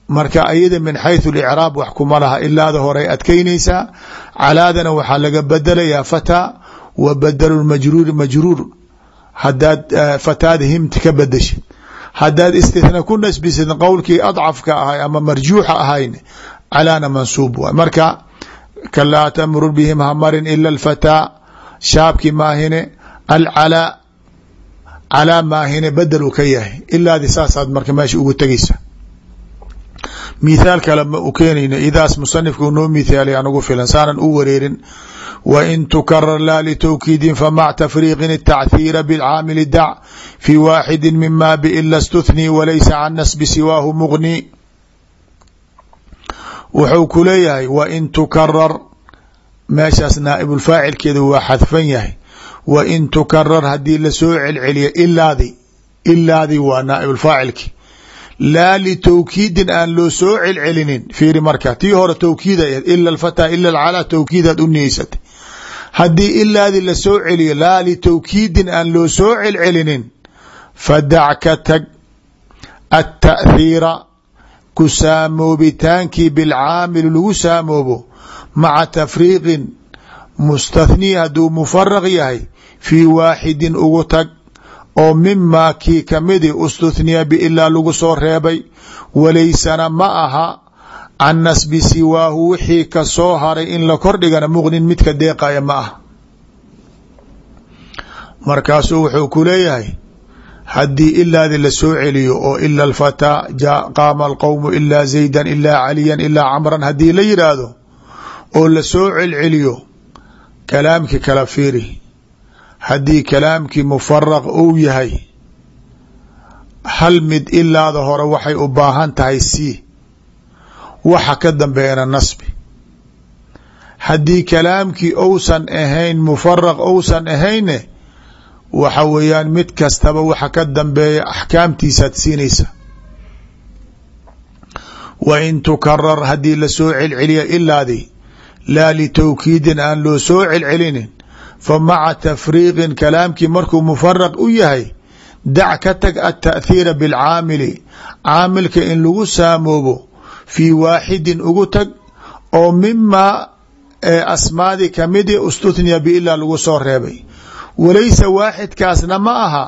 marka ayada min xayثu اlicraab wax kuma laha. Ilaada horay adkeynaysaa calaadana waxaa laga bedelayaa fatha wa badlu majruuri majruur hadaad fataada himti ka bedeshid hadaad istithna ku nasbisid qowlkii adcafka ahay ama marjuuxa ahayn calaana mansuub waay marka kalaa tamrur bihim hamarin ila alfataa shaabki maahine alcalaa calaa maahine bedelu ka yahay. Ilaadi saasaad marka meesha ugu tegeysa mithaal kale ma u keenayno idaas musanifkau noo mithaalay anagu filan saanan u wareerin. Wain tukarar laa litowkiidin famac tafriiqin itacthiira bicaamili dac fii waaxidi mima bila stuhnii walaysa can nasbi siwaahu muqni wuxuu ku leeyahay wain tukarar meeshaas naaibulfaacilkeedu waa xadfan yahay wain tukarar haddii la soo celceliya ilaadi ilaadi waa naaibulfaacilki laa litawkiidin aan loo soo celcelinin fiiri marka tii hore tawkiid ay ila alfataa ila alcalaa tawkiidaad u niyeysatay haddii ilaadii la soo celiyo laa litawkiidin aan loo soo celcelinin fadac ka tag ata'thiira ku saamoobitaankii bilcaamili lagu saamoobo maca tafriiqin mustathnii hadduu mufaraq yahay fii waaxidin ugu tag oo mimaa kii kamidi ustuthniya biilaa lagu soo reebay walaysana ma aha can nasbi siwaahu wixii ka soo haray in la kordhigana muqnin midka deeqaya ma aha. Markaasuu wuxuu ku leeyahay haddii ilaadi la soo celiyo oo ila alfataa qaama alqowmu ilaa zaydan ilaa caliyan ilaa camran haddii la yidhaahdo oo la soo celceliyo kalaamki kala fiiri haddii kalaamkii mufaraq uu yahay hal mid ilaada hore waxay u baahan tahay si waxa ka dambeeyana nasbi. Haddii kalaamkii ousan ahayn mufaraq ousan ahayne waxa weeyaan mid kastaba waxa ka dambeeya axkaamtiisaad siinaysa. Wa in tukarar haddii la soo celceliya ilaadii laa litawkiidin aan loo soo celcelinin fa maca tafriiqin kalaamkii markuu mufaraq u yahay dac ka tag ata'thiira bilcaamili caamilka in lagu saamoobo fii waaxidin ugu tag oo mimaa asmaadii kamidi ustuthniya biilaa lagu soo reebay. Walaysa waaxidkaasna ma aha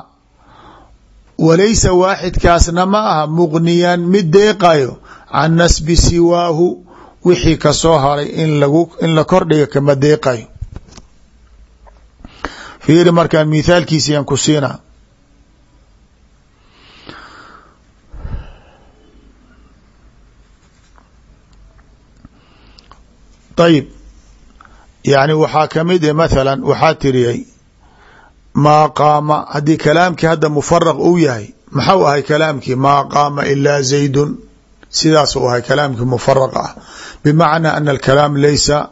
walaysa waaxidkaasna ma aha muqniyan mid deeqayo can nasbi siwaahu wixii ka soo haray in la kordhiga kama deeqayo fiiri markaan mithaalkiisa yaan ku siinaa ayib yani waxaa ka mid e mathala waxaa tiriyay maa qaama haddii kalaamkii hadda mufaraq uu yahay maxau ahay kalaamkii? Maa qaama ilaa zaydun. Sidaas u ahay kalaamkii mufaraq ah. Bimacnaa ana alkalaam laysa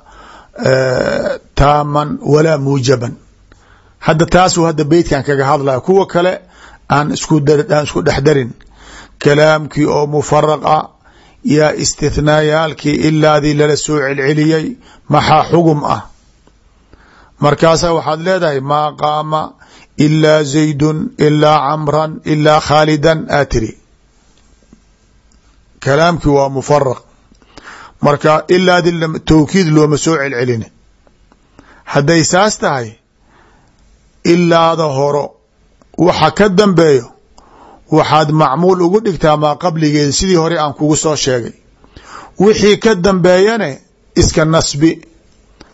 taaman walaa muujaban hadda taasuu hadda beytkan kaga hadlaya kuwa kale aan isku aan isku dhex darin kalaamkii oo mufaraq ah yaa istithnaayaalkii ilaadii lala soo celceliyey maxaa xugum ah? Markaasaa waxaad leedahay maa qaama ilaa zaydun ilaa camran ilaa khaalidan aa tiri kalaamkii waa mufaraq marka ilaadi tawkiid looma soo celcelini hadday saas tahay ilaada horo. Waxa ka dambeeyo waxaad macmuul ugu dhigtaa maa qabligeeda sidii hore aan kugu soo sheegay. Wixii ka dambeeyane iska nasbi.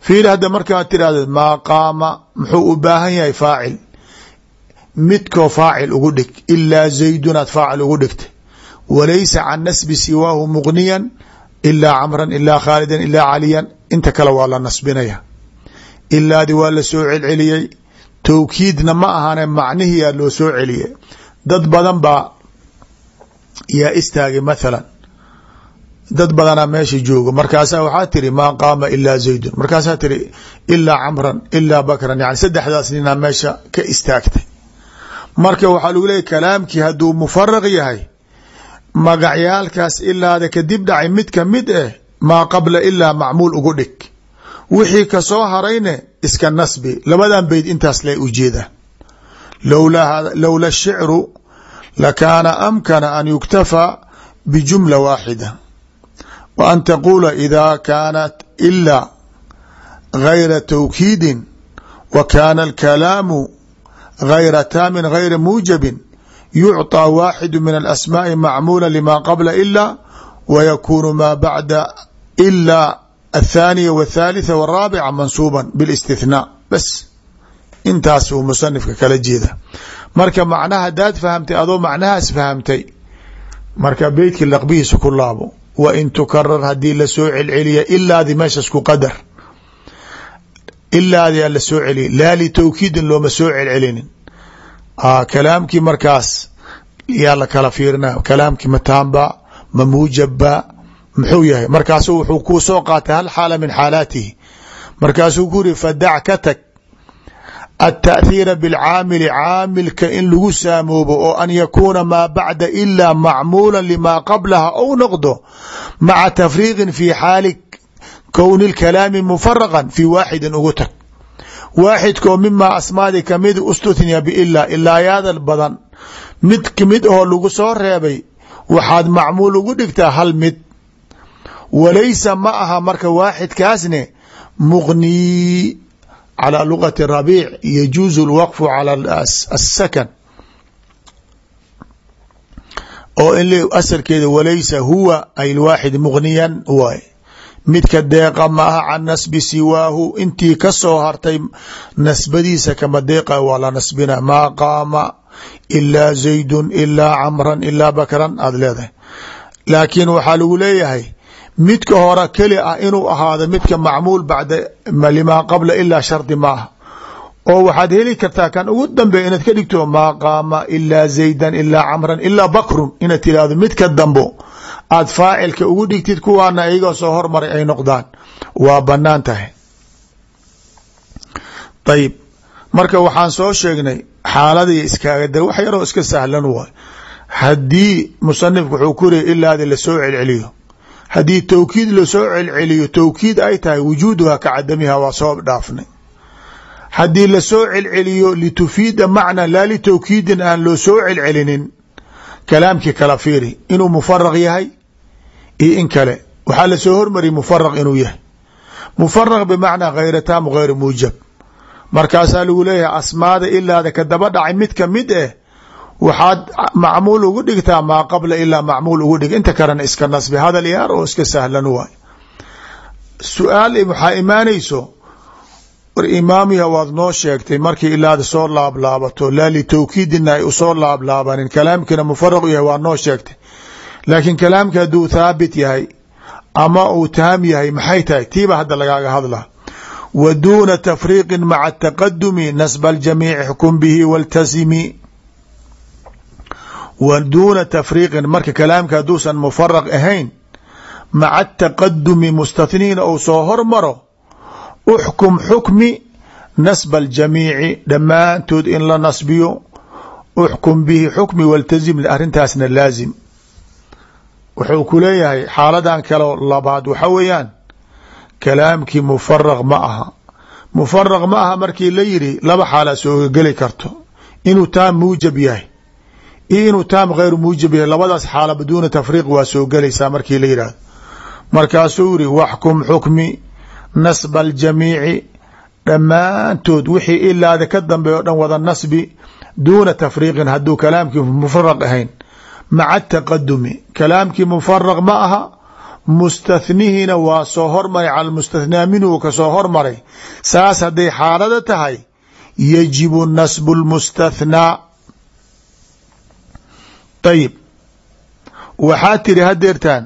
Fiil hadda markaad tidhaahdo maa qaama muxuu u baahan yahay faacil? Midkoo faacil ugu dhig ilaa zaydunaad faacil ugu dhigtay. Walaysa can nasbi siwaahu muqniyan ilaa camran ilaa khaalidan ilaa caliyan. Inta kale waa la nasbinaya ilaadi waa la soo celceliyey towkiidna ma ahane macnihiyaa loo soo celiyey. Dad badan baa yaa istaagay mathalan. Dad badanaa meesha joogo. Markaasaa waxaa tiri maa qaama ilaa zaydun. Markaasaa tiri ilaa camran ilaa bakran. Yani saddexdaas ninaa meesha ka istaagtay. Marka waxaa lagu leeyahy kalaamkii hadduu mufaraq yahay magacyaalkaas ilaada kadib dhacay mid ka mid eh maa qabla ilaa macmuul ugu dhig wixii kasoo harayne iska nasbi labadan beyd intaas lay ujeedaan lowla shicru lakaana amkana an yuktafaa bijumla waaxida wa an taquula ida kaanat ila gayra tawkiidin wa kaana alkalaamu gayra taamin gayra muujabin yucطى waaxidu min alasmaaءi macmuula lima qabla ila wa yakunu maa bacda ila aلthaniya wاthalitثa wالraabica mansuuba biاlاstithnaa bas intaas uu musanifka kala jeeda marka macnaha hadaad fahamtay adoo macnahaas fahamtay marka beytkii laqbihiisa ku laabo wa in tukarar hadii lasoo celceliya ilaadi meeshas ku qadar ilaadi a lasoo celiya laa litawkiidin looma soo celcelinin kalaamkii markaas yaa la kala fiirina kalaamkii mataanba ma muujabba muxuu yahay markaasu wuxuu kuu soo qaatay hal xaala min xaalaatihi markaasuu ku yiri fadac ka tag التأثيiر بالcاamل cاamilka in lagu saamoobo oo an yakuuna maa bacda إlا macmuula لma qablaha ou noqdo maca تfriiqi في xaali kowni الكalaami mfرقا في waaxidi ugu tag waaxidkoo mimaa asmaadi kamid اstuthniya bإlا ilaayaada badan mid kamid oo lagu soo reebay waxaad macmuul ugu dhigtaa hal mid walaysa ma aha marka waaxidkaasne mغnii calى lugaة الرaبيع يجuز الوqف calى السkن oo in asalkeeda walaysa huwa ay waaxid mغniyan waay midka deeqa ma aha can nasbi siwaahu intii kasoo hartay nasbadiisa kama deeqa waa la nasbina maa qaama ilaa زaydu ilaa camra ilaa bakran aad leedahay laakiin waxaa lagu leeyahay midka hore keli ah inuu ahaado midka macmuul bacda limaa qabla ilaa shardi ma aha oo waxaad heli kartaa kan ugu dambeeya inaad ka dhigto maa qaama ilaa zaydan ilaa camran ilaa bakrun inaad tirahdo midka dambo. Aad faacilka ugu dhigtid kuwaana iyagoo soo hormaray ay noqdaan. Waa bannaan tahay. Ayib marka waxaan soo sheegnay xaaladii iskaaga wax yaroo iska sahlan waay. Haddii musanifku wuxuu ku leeyay ilaadi la soo celceliyo haddii towkiid la soo celceliyo towkiid ay tahay wujuuduha ka cadamiha waa soo dhaafnay. Haddii la soo celceliyo litufiida macna laa litowkiidin aan loo soo celcelinin kalaamkii kala fiiri inuu mufaraq yahay iyo in kale. Waxaa la soo hormariyay mufaraq inuu yahay. Mufaraq bimacnaa hayra taam hayr muujab. Markaasaa lagu leeyahay asmaada ilaada ka daba dhacay mid ka mid eh waxaad macmuul ugu dhigtaa maa qabla ilaa macmuul ugu dhig. Inta kalena iska nasbi hadal yaar oo iska sahlan waay. Su'aal waxaa imaanayso war imaamiya waad noo sheegtay markii ilaada soo laablaabato laa litowkiidina ay u soo laablaabanin kalaamkiina mufaraq u yahay waa noo sheegtay. Laakiin kalaamka hadduu thaabit yahay ama uu taam yahay maxay tahay? Tiiba hadda lagaaga hadla wa duuna tafriiqi maca taqadumi nasba aljamiici xukun bihi waltasimi wa duuna tafriiqin marka kalaamka hadduusan mufaraq ahayn maca ataqadumi mustathniina uu soo hormaro uxkum xukmi nasba aljamiici dhammaantood in la nasbiyo uxkum bihi xukmi waltazim arrintaasna laazim. Wuxuu ku leeyahay xaaladan kaleo labaad waxa weeyaan kalaamkii mufaraq ma aha. Mufaraq ma aha markii la yidhi laba xaalaa sooga geli karto inuu taam muujab yahay inuu taam khayru muujab yahay labadaas xaala duuna tafriiq waa soo gelaysaa markii la yidhahdo markaasuu yidhi waxkum xukmi nasba aljamiici. Dhammaantood wixii ilaada ka dambeey o dhan wada nasbi duuna tafriiqin hadduu kalaamkii mufaraq ahayn. Maca taqadumi kalaamkii mufaraq ma aha. Mustathnihina waa soo hormaray cala mustathnaa ka soo hormaray. Saas hadday xaalada tahay yajibu nasbu lmustathnaa ayib waxaa tiri hadeertaan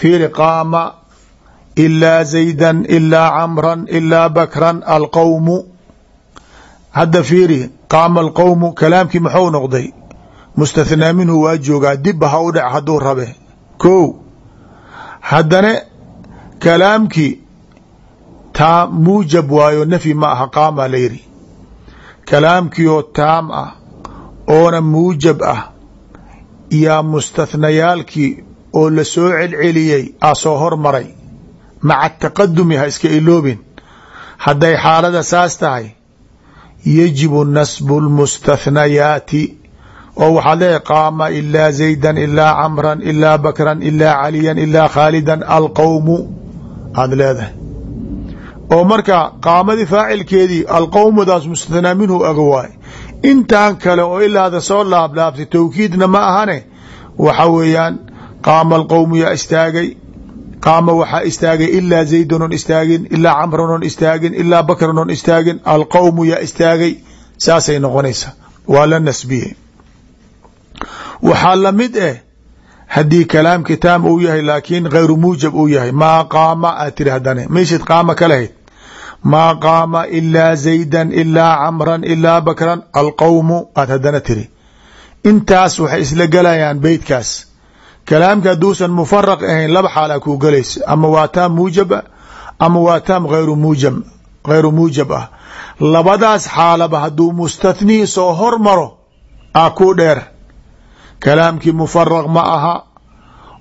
fiiri qaama ilaa zaydan ilaa camran ilaa bakran alqowmu hadda fiiri qaama alqowmu kalaamkii muxuu noqday mustathnaa minhu waa joogaa dibba ha u dhac hadduu rabe ko haddana kalaamkii taa muujab waayo nafyi ma aha qaama la yidhi kalaamkiioo taam ah oona muujab ah yaa mustathnayaalkii oo la soo celceliyey aa soo hormaray. Maca taqadumi ha iska iloobin. Hadday xaalada saas tahay yajibu nasbu lmustathnayaati oo waxaad leedahay qaama ilaa zaydan ilaa camran ilaa bakran ilaa caliyan ilaa khaalidan alqowmu aada leedahay. Oo marka qaamadii faacilkeedii alqowmudaas mustathnaa minhu aga waay intaan kale oo ilaada soo laablaabtay towkiidna ma ahane. Waxa weeyaan qaama alqowmu yaa istaagay. Qaama waxaa istaagay ilaa zaydan oon istaagin ilaa camran oon istaagin ilaa bakran oon istaagin alqowmu yaa istaagay. Saasay noqonaysaa waa la nasbiyey waxaa la mid eh haddii kalaamki taam uu yahay laakiin hayru muujab uu yahay. Maa qaama aad tiri haddane. Meeshad qaama ka lahayd maa qaama ilaa zaydan ilaa camran ilaa bakran alqowmu aad haddana tiri intaas waxay isla gelayaan beytkaas kalaamka hadduusan mufaraq ahayn laba xaalaa kuu gelaysa ama waa taam muujab ah ama waa taam hayru muujab hayru muujab ah labadaas xaalaba hadduu mustathnii soo hormaro a ku dheer kalaamkii mufaraq ma aha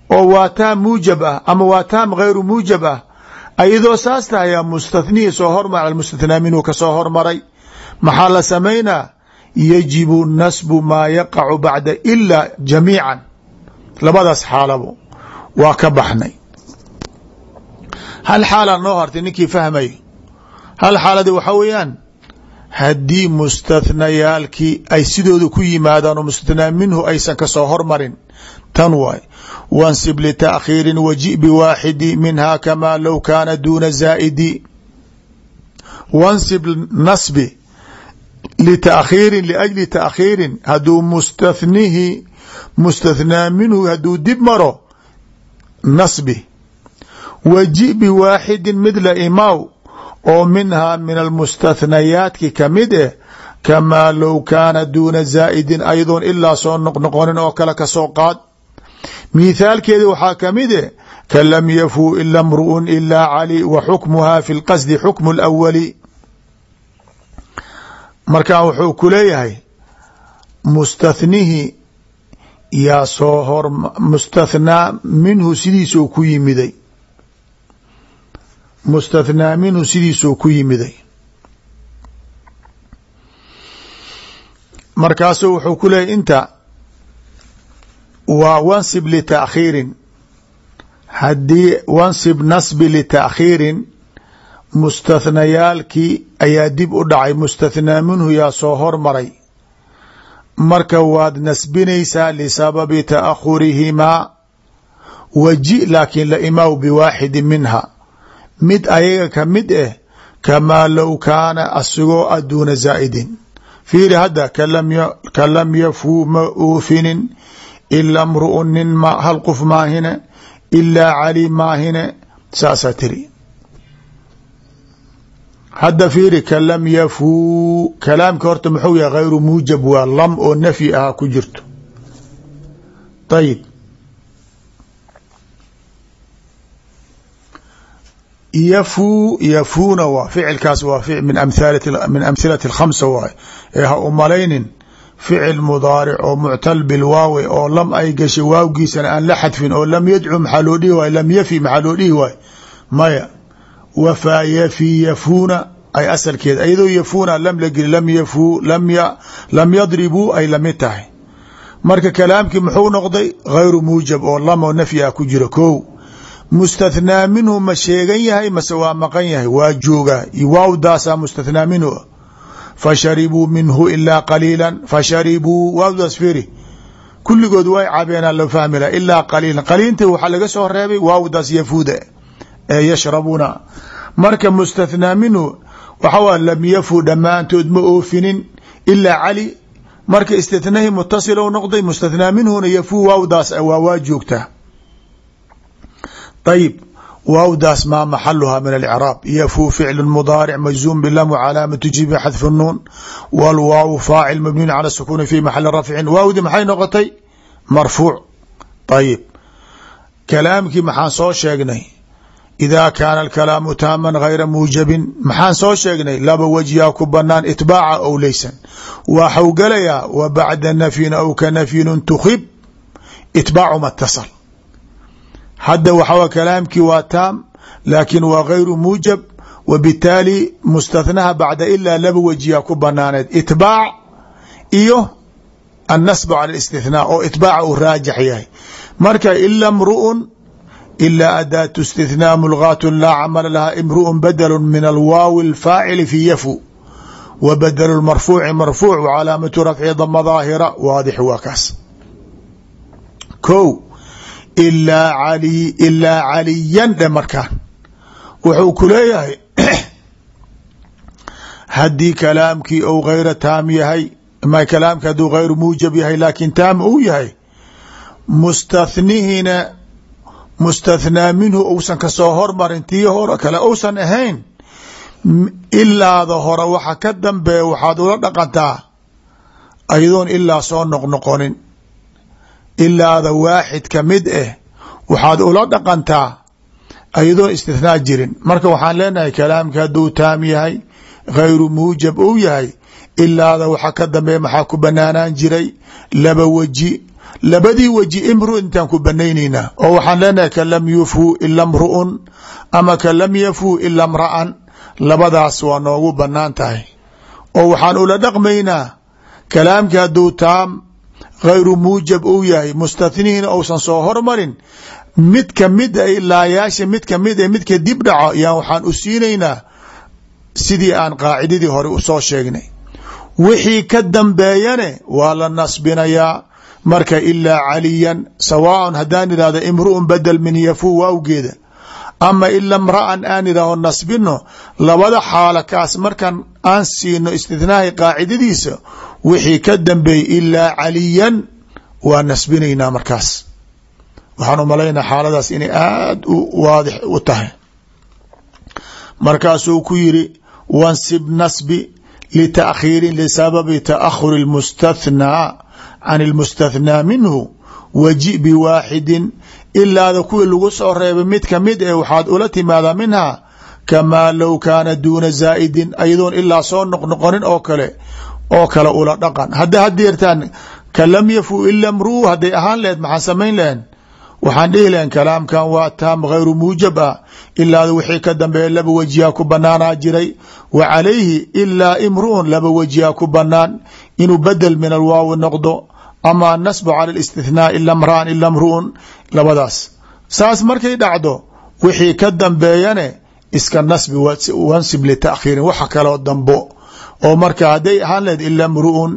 oo waa muujab ah ama waa taam hayru muujab ah ayadoo saas tahayaa mustathnihii soo hormar mustathnaa minhu ka soo hormaray. Maxaa la samaynaa yajibu nasbu maa yaqacu bacda ilaa jamiican. Labadaas xaalabo waa ka baxnay. Hal xaalaa noo hartay ninkii fahmay. Hal xaaladi waxaa weeyaan haddii mustathnayaalkii ay sidooda ku yimaadaan oo mustathnaa minhu aysan ka soo hormarin tan waay wansib litaakhiirin waji biwaaxidi minha kamaa low kaana duuna zaa'idi wansib nasbi litaakhiirin liajli taakhiirin hadduu mustathnihi mustathnaa minhu hadduu dib maro nasbi waji biwaaxidin midla imaaw oo minhaa min almustathnayaatki ka mid eh kamaa low kaana duuna zaa'idin ayadoon ilaa soo noqnoqonin oo kale ka soo qaad mithaalkeeda waxaa ka mid eh ka lam yafuu ila mru'un ilaa cali wa xukmuhaa fi lqasdi xukmu lawali markaa wuxuu ku leeyahay mustathnihii yaa soo hor mustathnaa minhu sidiisuu ku yimiday. Mustathnaa minhu sidiisuu ku yimiday. Markaasuu wuxuu ku leeyahy inta waa wansib litaakhiirin haddii wansib nasbi litaakhiirin mustathnayaalkii ayaa dib u dhacay mustathnaa minhu yaa soo hormaray. Marka waad nasbinaysaa lisababi ta'akhurihimaa waji laakiin la imaaw biwaaxidi minha. Mid ayaga ka mid eh kamaa low kaana asigoo a duuna zaa'idin. Fiiri hadda ka lam yafuu ma oofinin ila mru'un nin hal qof maahine ilaa cali maahine saasaa tiri hadda fiiri ka lam yafuu kalaamka horta muxuu yahay hayru muujab waa lam oo nafyi ahaa ku jirto ayib yafuu yafuuna waa ficilkaas waa min amhilati اkhamsa waay ee ha u malaynin ficil mudaaric oo muctal bilwaawi oo lam ay gashay waawgiisana aan la xadfin oo lam yadcu maxaa loo dhihi waay lam yafi maxaa loo dhihi waay maya wafaa yafi yafuuna ay asalkeeda iyadoo yafuuna lam la geli lam yafuu lam yadribuu ay la mid tahay. Marka kalaamkii muxuu noqday hayru muujab oo lam oo nafyi ah ku jira ko mustathnaa minhu ma sheegan yahay mase waa maqan yahay waa joogaa. Waawdaasaa mustathnaa minhu fasharibuu minhu ilaa qaliila fasharibuu waawdaas firi kulligood way cabeenaa loo fahmi laha ilaa qaliilan qaliinta waxaa laga soo reebay waawdaas yafuuda ee yashrabuuna marka mustathnaa minhu waxa waa lam yafuu dhammaantood ma oofinin ilaa cali. Marka istithnaahi mutasil noqday mustathnaa minhuna yafuu waawdaas waa waa joogtaa ayib waawdaas maa maxaluha min alcraab yafuu ficlu mudaaric majzuum bilam wcalaamatu jibi xadfu nuun wlwaawu faacil mabniun cala sukuuni fi maxali rafcin waawdi maxay noqotay marfuuc ayib kalaamkii maxaan soo sheegnay ida kaana alkalaamu taaman gayra muujabin maxaan soo sheegnay laba wajyaa ku banaan itbaaca ow leysan waxau galayaa wa bacda nafyin aw ka nafyin tukib itbaacu matasal hadda waxaw kalaamkii waa taam laakin waa gayru muujab wa bitaali mustathnaha bacda ilaa laba wajyaa ku banaaneed itbaac iyo annasbu cala istithnaa oo itbaaca uu raajix yahay. Marka ila mru'un ilaa adaatu istithnaa mulgaatu laa camala laha imru'un badlu min alwaawi alfaacili fi yafu wa badlu marfuuci marfuuc wa calaamatu rafci dama daahira waadix waa kaas. Ko ilaa ilaa caliyan dhe markaan wuxuu ku leeyahay haddii kalaamkii ou gayra taam yahay kalaamki hadduu gayru muujab yahay laakin taam uu yahay mustathnihina mustathnaa minhu uusan ka soo hormarin tii hore kale uusan ahayn ilaada hore waxa ka dambeeya waxaad ula dhaqantaa ayadoon ilaa soo noqnoqonin ilaada waaxid ka mid ah waxaad ula dhaqantaa ayadoon istithnaa jirin. Marka waxaan leenahay kalaamka hadduu taam yahay gayru muujab uu yahay ilaada waxa ka dambeeya maxaa ku banaanaan jiray? Laba weji labadii weji imru intaan ku banaynaynaa oo waxaan leenahay ka lam yufhu ila mru'un ama ka lam yafhu ila mra'an labadaas waa noogu bannaan tahay. Oo waxaan ula dhaqmaynaa kalaamki hadduu taam gayru muujab uu yahay mustathnihina uusan soo hormarin. Mid ka mid a ilaayaasha mid ka mid a midka dib dhaco yaan waxaan u siinaynaa sidii aan qaacidadii hore u soo sheegnay. Wixii ka dambeeyane waa la nasbinayaa marka ilaa caliyan sawaaun haddaan idhahdo imru'un badel min yafuu waawgeeda. Ama ila mra'an aan idhaaho nasbino labada xaalo kaas markan aan siino istithnaahi qaacidadiisa wixii ka dambeeyey ilaa caliyan waa nasbinaynaa markaas. Waxaan umalaynaa xaaladaas inay aada u waadix u tahay. Markaasuu ku yiri wansib nasbi litaakhiirin lisababi taahuri اlmustathnaa can اlmustathnaa minhu waji biwaaxidin ilaada kuwii lagu soo reebay mid ka mid eh waxaad ula timaadaa minha kamaa low kaana duuna zaa'idin ayadoon ilaa soo noqnoqonin oo kale oo kale ula dhaqan. Hadda hadeertaan ka lam yafu ila mruu hadday ahaan laheed maxaan samayn lahen waxaan dhihi lahen kalaamkan waa taam gayru muujab ah ilaada wixii ka dambeeya laba wejiyaa ku banaanaa jiray wa calayhi ilaa imru'un laba wejiyaa ku banaan inuu bedel min alwaawi noqdo ama nasbu cala istithnaa ila mra'an ila mru'un labadaas. Saas markay dhacdo wixii ka dambeeyane iska nasbi wansib litaakhiirin waxa kaloo dambo oo marka hadday ahaan laheyd ila mru'un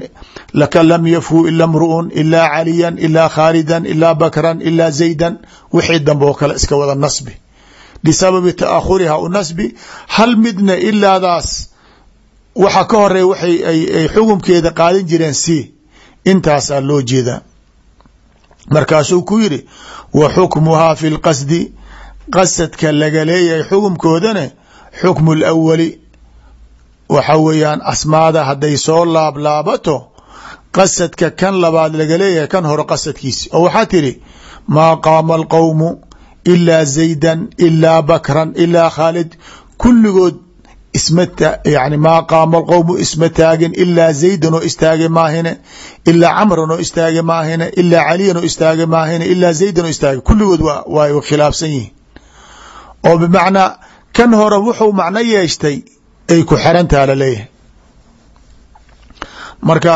laka lam yafhu ila mru'un ilaa caliyan ilaa khaalidan ilaa bakran ilaa zaydan wixii dambe oo kale iska wada nasbi. Bisababi ta'ahuriha u nasbi hal midna ilaadaas waxa ka horreeya waxay ay xukumkeeda qaadan jireen si intaasaa loo jeedaa. Markaasuu ku yidhi wa xukmuhaa fi lqasdi qasadka laga leeyahay xukumkoodane xukmu lawali waxa weeyaan asmaada hadday soo laablaabato qasadka kan labaad laga leeyahay kan hore qasadkiisi oo waxaa tidhi maa qaama alqowmu ilaa zaydan ilaa bakran ilaa khaalid. Kulligood isma yani maa qaama alqowmu isma taagin ilaa zaydan oo istaage maahine ilaa camran oo istaage maahine ilaa caliyan oo istaage maahine ilaa zaydan oo istaage kulligood way khilaafsan yihiin oo bimacnaa kan hore wuxuu macno yeeshtay ay ku xirantaha la leeyahay marka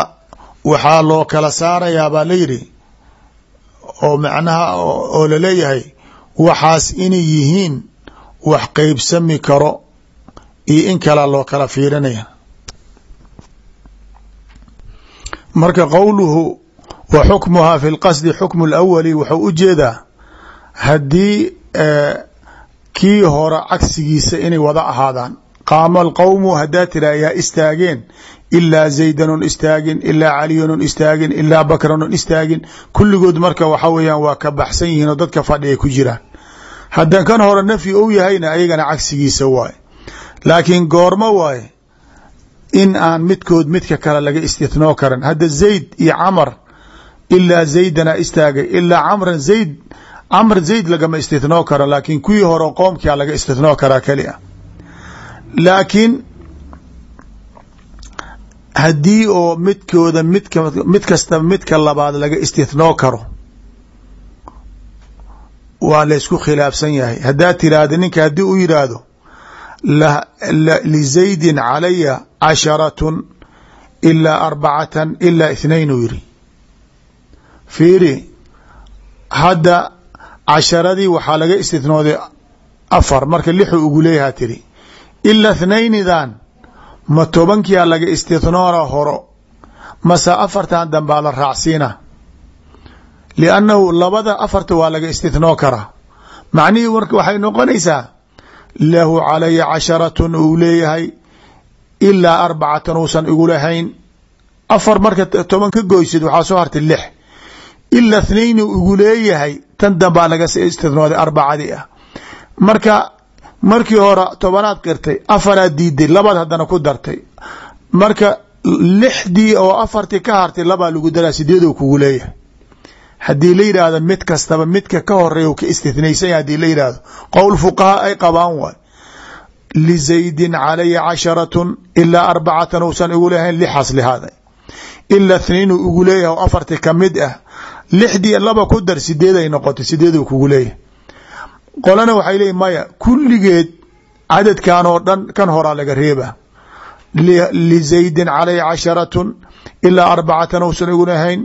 waxaa loo kala saarayaa baa la yidhi oo macnaha oo la leeyahay waxaas inay yihiin wax qeybsami karo iyo in kalaa loo kala fiirinaya. Marka qowluhu wa xukmuhaa fi lqasdi xukmu lawali wuxuu u jeedaa haddii kii hore cagsigiisa inay wada ahaadaan. Qaama alqowmu haddaa tira yaa istaageen. Ilaa zaydan on istaagin ilaa caliyan on istaagin ilaa bakran on istaagin. Kulligood marka waxa weeyaan waa ka baxsan yihiin oo dadka fadhi ay ku jiraan. Hadda kan hore nafyi ou yahayna ayagana cagsigiisa waay laakiin goormo waaye in aan midkood midka kale laga istithnoo karin. Hadda zayd iyo camar ilaa zaydana istaagay ilaa camran zayd camr zayd lagama istithnoo karo laakiin kuwii hore qoomkia laga istithnoo karaa keli a laakiin haddii oo midkooda midka mid kastaba midka labaad laga istithnoo karo waa laysku khilaafsan yahay. Haddaad tiraahda ninka haddii u yidhaahdo lizaydin calaya casharatun ilaa arbacatan ilaa ithnain uu yiri. Fiiri hadda casharadii waxaa laga istithnooday afar marka lixu ugu leeyahaa tiri. Ila ithnaynidan ma tobankiyaa laga istithnoona horo mase afartan dambaa la raacsiina. Liannahu labada afarta waa laga istithnoo karaa macnihii waxay noqonaysaa lahu calaya casharatun uu leeyahay ilaa arbacatan uusan igu lahayn. Afar marka toban ka goysid waxaa soo hartay lix ila ithnayni igu leeyahay tan dambaa laga istithnooday arbacadii ah. Marka markii hore tobanaad qirtay afaraad diiday labaad haddana ku dartay. Marka lixdii oo afartii ka hartay labaa lagu daraa sideedou kugu leeyahay. Haddii la yidhaahdo mid kastaba midka ka horreeya ka istithnaysan yahay haddii la yidhaahdo qowl fuqahaa ay qabaan waay. Lizaydin calaya casharatun ilaa arbacatan uusan igu leehayn lixaas lihaaday ila ithnain uu igu leeyahay oo afartii ka mid ah lixdii laba ku dar sideeday noqotay sideeduu kugu leeyahay. Qolana waxay leeyihiin maya kulligeed cadadkan oo dhan kan horaa laga reeba lizaydin calaya casharatun ilaa arbacatan uusan igu lahayn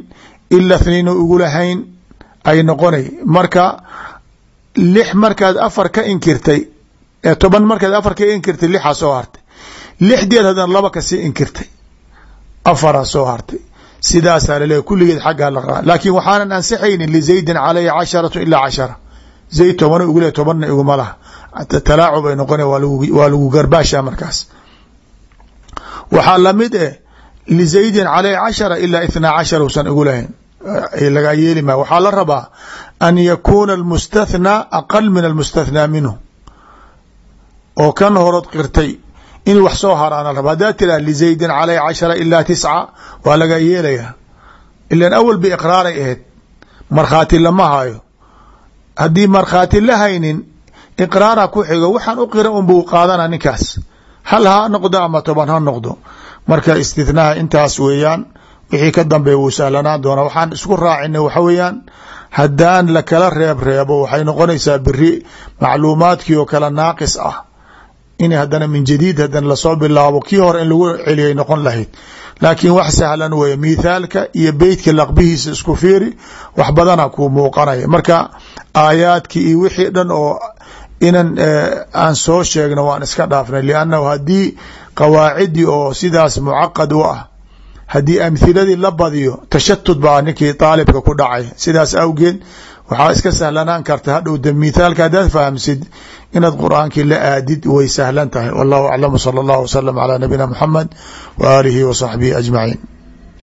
ila ithnain igu lahayn ay noqonay. Marka lix markaad afar ka inkirtay toban markaad afar ka inkirtay lixaa soo hartay. Lixdeed haddana laba ka sii inkirtay afaraa soo hartay sidaasaa laleeyahy kulligeed xaggaa la raa laakiin waxaanan ansixaynin lizaydin calaya casharatu ilaa cashara. Zayd tobana igu le tobanna iguma laha. Talaacub ay noqona waa lagu garbaasha markaas. Waxaa la mid eh lizaydin calaya cashara ilaa ithnaa cashar usan igu lahayn. Lagaa yeeli maya waxaa la rabaa an yakuuna almustathnaa aqal min almustathnaa minhu. Oo kan horod qirtay in wax soo haraana raba haddaad tiraa lizaydin calaya cashara ilaa tisca waa lagaa yeelayaa. Ilan awal ba ahayd markhaati lama hayo haddii markhaati la haynin iqraara ku xigo waxaan u qira unbuu qaadana ninkaas. Hal ha noqdo ama toban ha noqdo. Marka istithnaha intaas weeyaan wixii ka dambeeya wuu sahlanaan doona waxaan isku raacina waxa weeyaan haddaan lakala reeb reebo waxay noqonaysaa beri macluumaadkii oo kale naaqis ah in haddana min jadiid haddana la soo bilaabo kii hore in lagu celiyay noqon lahayd. Laakiin wax sahlan weeye mithaalka iyo beytka laqbihiisa isku fiiri wax badana kuu muuqanaya. Marka aayaadkii iyo wixii dhan oo inan aan soo sheegno waan iska dhaafnay liannahu haddii qawaacidii oo sidaas mucaqad u ah haddii amhiladii la badiyo tashatud baa ninkii daalibka ku dhacay. Sidaas awgeed waxaa iska sahlanaan karta hadhow de mithaalka haddaad fahamsid inaad qur'aankii la aadid way sahlan tahay. Wallahu aclam sala allahu wasalam calaa nabiyina muxamed wa aalihi wa saxbihi ajmaciin